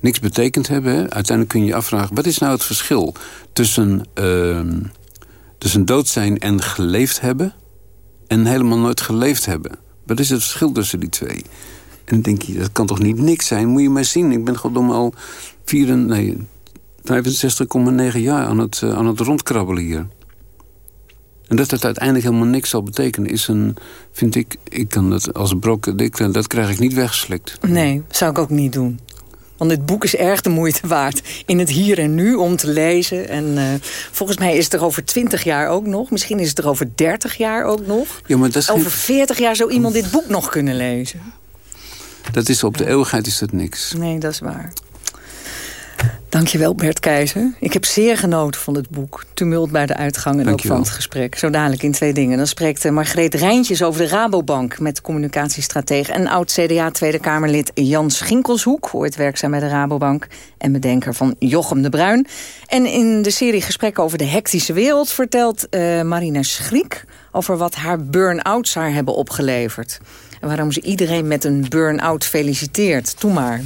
niks betekend hebben... Hè, uiteindelijk kun je je afvragen... wat is nou het verschil tussen, ehm, tussen dood zijn en geleefd hebben... en helemaal nooit geleefd hebben? Wat is het verschil tussen die twee? En dan denk je, dat kan toch niet niks zijn? Moet je maar zien, ik ben godom al vier, nee, 65,9 jaar aan het, eh, aan het rondkrabbelen hier. En dat het uiteindelijk helemaal niks zal betekenen... is een, vind ik, ik kan dat als brok... ik- dat krijg ik niet weggeslikt. Nee, zou ik ook niet doen. Want dit boek is erg de moeite waard. In het hier en nu om te lezen. En eh, volgens mij is het er over 20 jaar ook nog. Misschien is het er over 30 jaar ook nog. Ja, maar dat is, geen- Over 40 jaar zou iemand dit boek nog kunnen lezen. dat is op de eeuwigheid is dat niks. Nee, dat is waar. Dankjewel Bert Keizer. Ik heb zeer genoten van het boek. Tumult bij de uitgang en ook van het gesprek. Zo dadelijk in twee dingen. Dan spreekt eh, Margreet Rijntjes over de Rabobank... met communicatiestratege en oud-CDA Tweede Kamerlid Jan Schinkelshoek... ooit werkzaam bij de Rabobank en bedenker van Jochem de Bruin. En in de serie Gesprekken over de hectische wereld... vertelt eh, Marina Schriek over wat haar burn-outs haar hebben opgeleverd. En waarom ze iedereen met een burn-out feliciteert. Doe maar.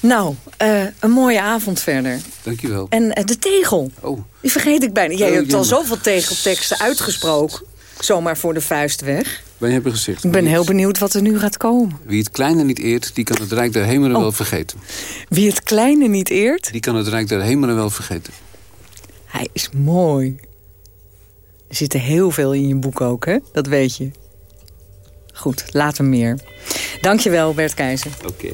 Nou, eh, een mooie avond verder. Dankjewel. En eh, de tegel, Oh. die vergeet ik bijna. Jij Oh, hebt al zoveel tegelteksten uitgesproken. Zomaar voor de vuist weg. Wij hebben gezegd... Ik ben heel benieuwd wat er nu gaat komen. Wie het kleine niet eert, die kan het Rijk der Hemelen Oh. wel vergeten. Wie het kleine niet eert, Die kan het Rijk der Hemelen wel vergeten. hij is mooi. Er zit er heel veel in je boek ook, hè? Dat weet je. Goed, later meer. Dankjewel, Bert Keizer. Oké.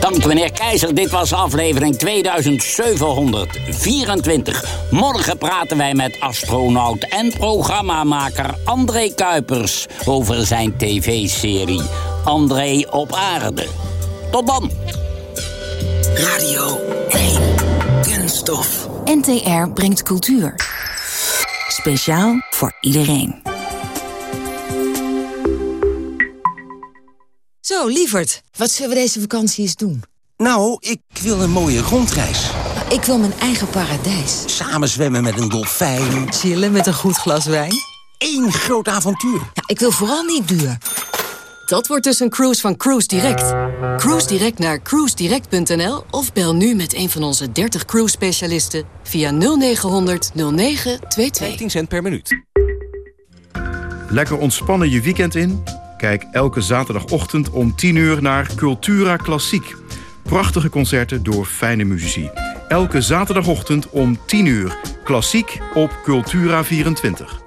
Dank meneer Keizer, dit was aflevering 2724. Morgen praten wij met astronaut en programmamaker André Kuipers... over zijn tv-serie André op aarde. Tot dan. Radio 1. Kunststof. NTR brengt cultuur. Speciaal voor iedereen. Zo, lieverd, wat zullen we deze vakantie eens doen? Nou, ik wil een mooie rondreis. Ik wil mijn eigen paradijs. Samen zwemmen met een dolfijn. Chillen met een goed glas wijn. Eén groot avontuur. Ja, ik wil vooral niet duur. Dat wordt dus een cruise van Cruise Direct. Cruise Direct naar cruisedirect.nl of bel nu met een van onze 30 cruise specialisten via 0900 0922. 15 cent per minuut. Lekker ontspannen je weekend in? Kijk elke zaterdagochtend om 10 uur naar Cultura Klassiek. Prachtige concerten door fijne muzici. Elke zaterdagochtend om 10 uur. Klassiek op Cultura 24.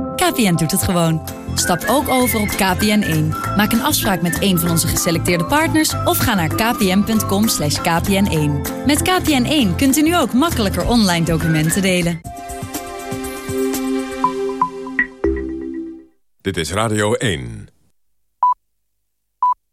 KPN doet het gewoon. Stap ook over op KPN1. Maak een afspraak met een van onze geselecteerde partners... of ga naar kpn.com kpn1. Met KPN1 kunt u nu ook makkelijker online documenten delen. Dit is Radio 1.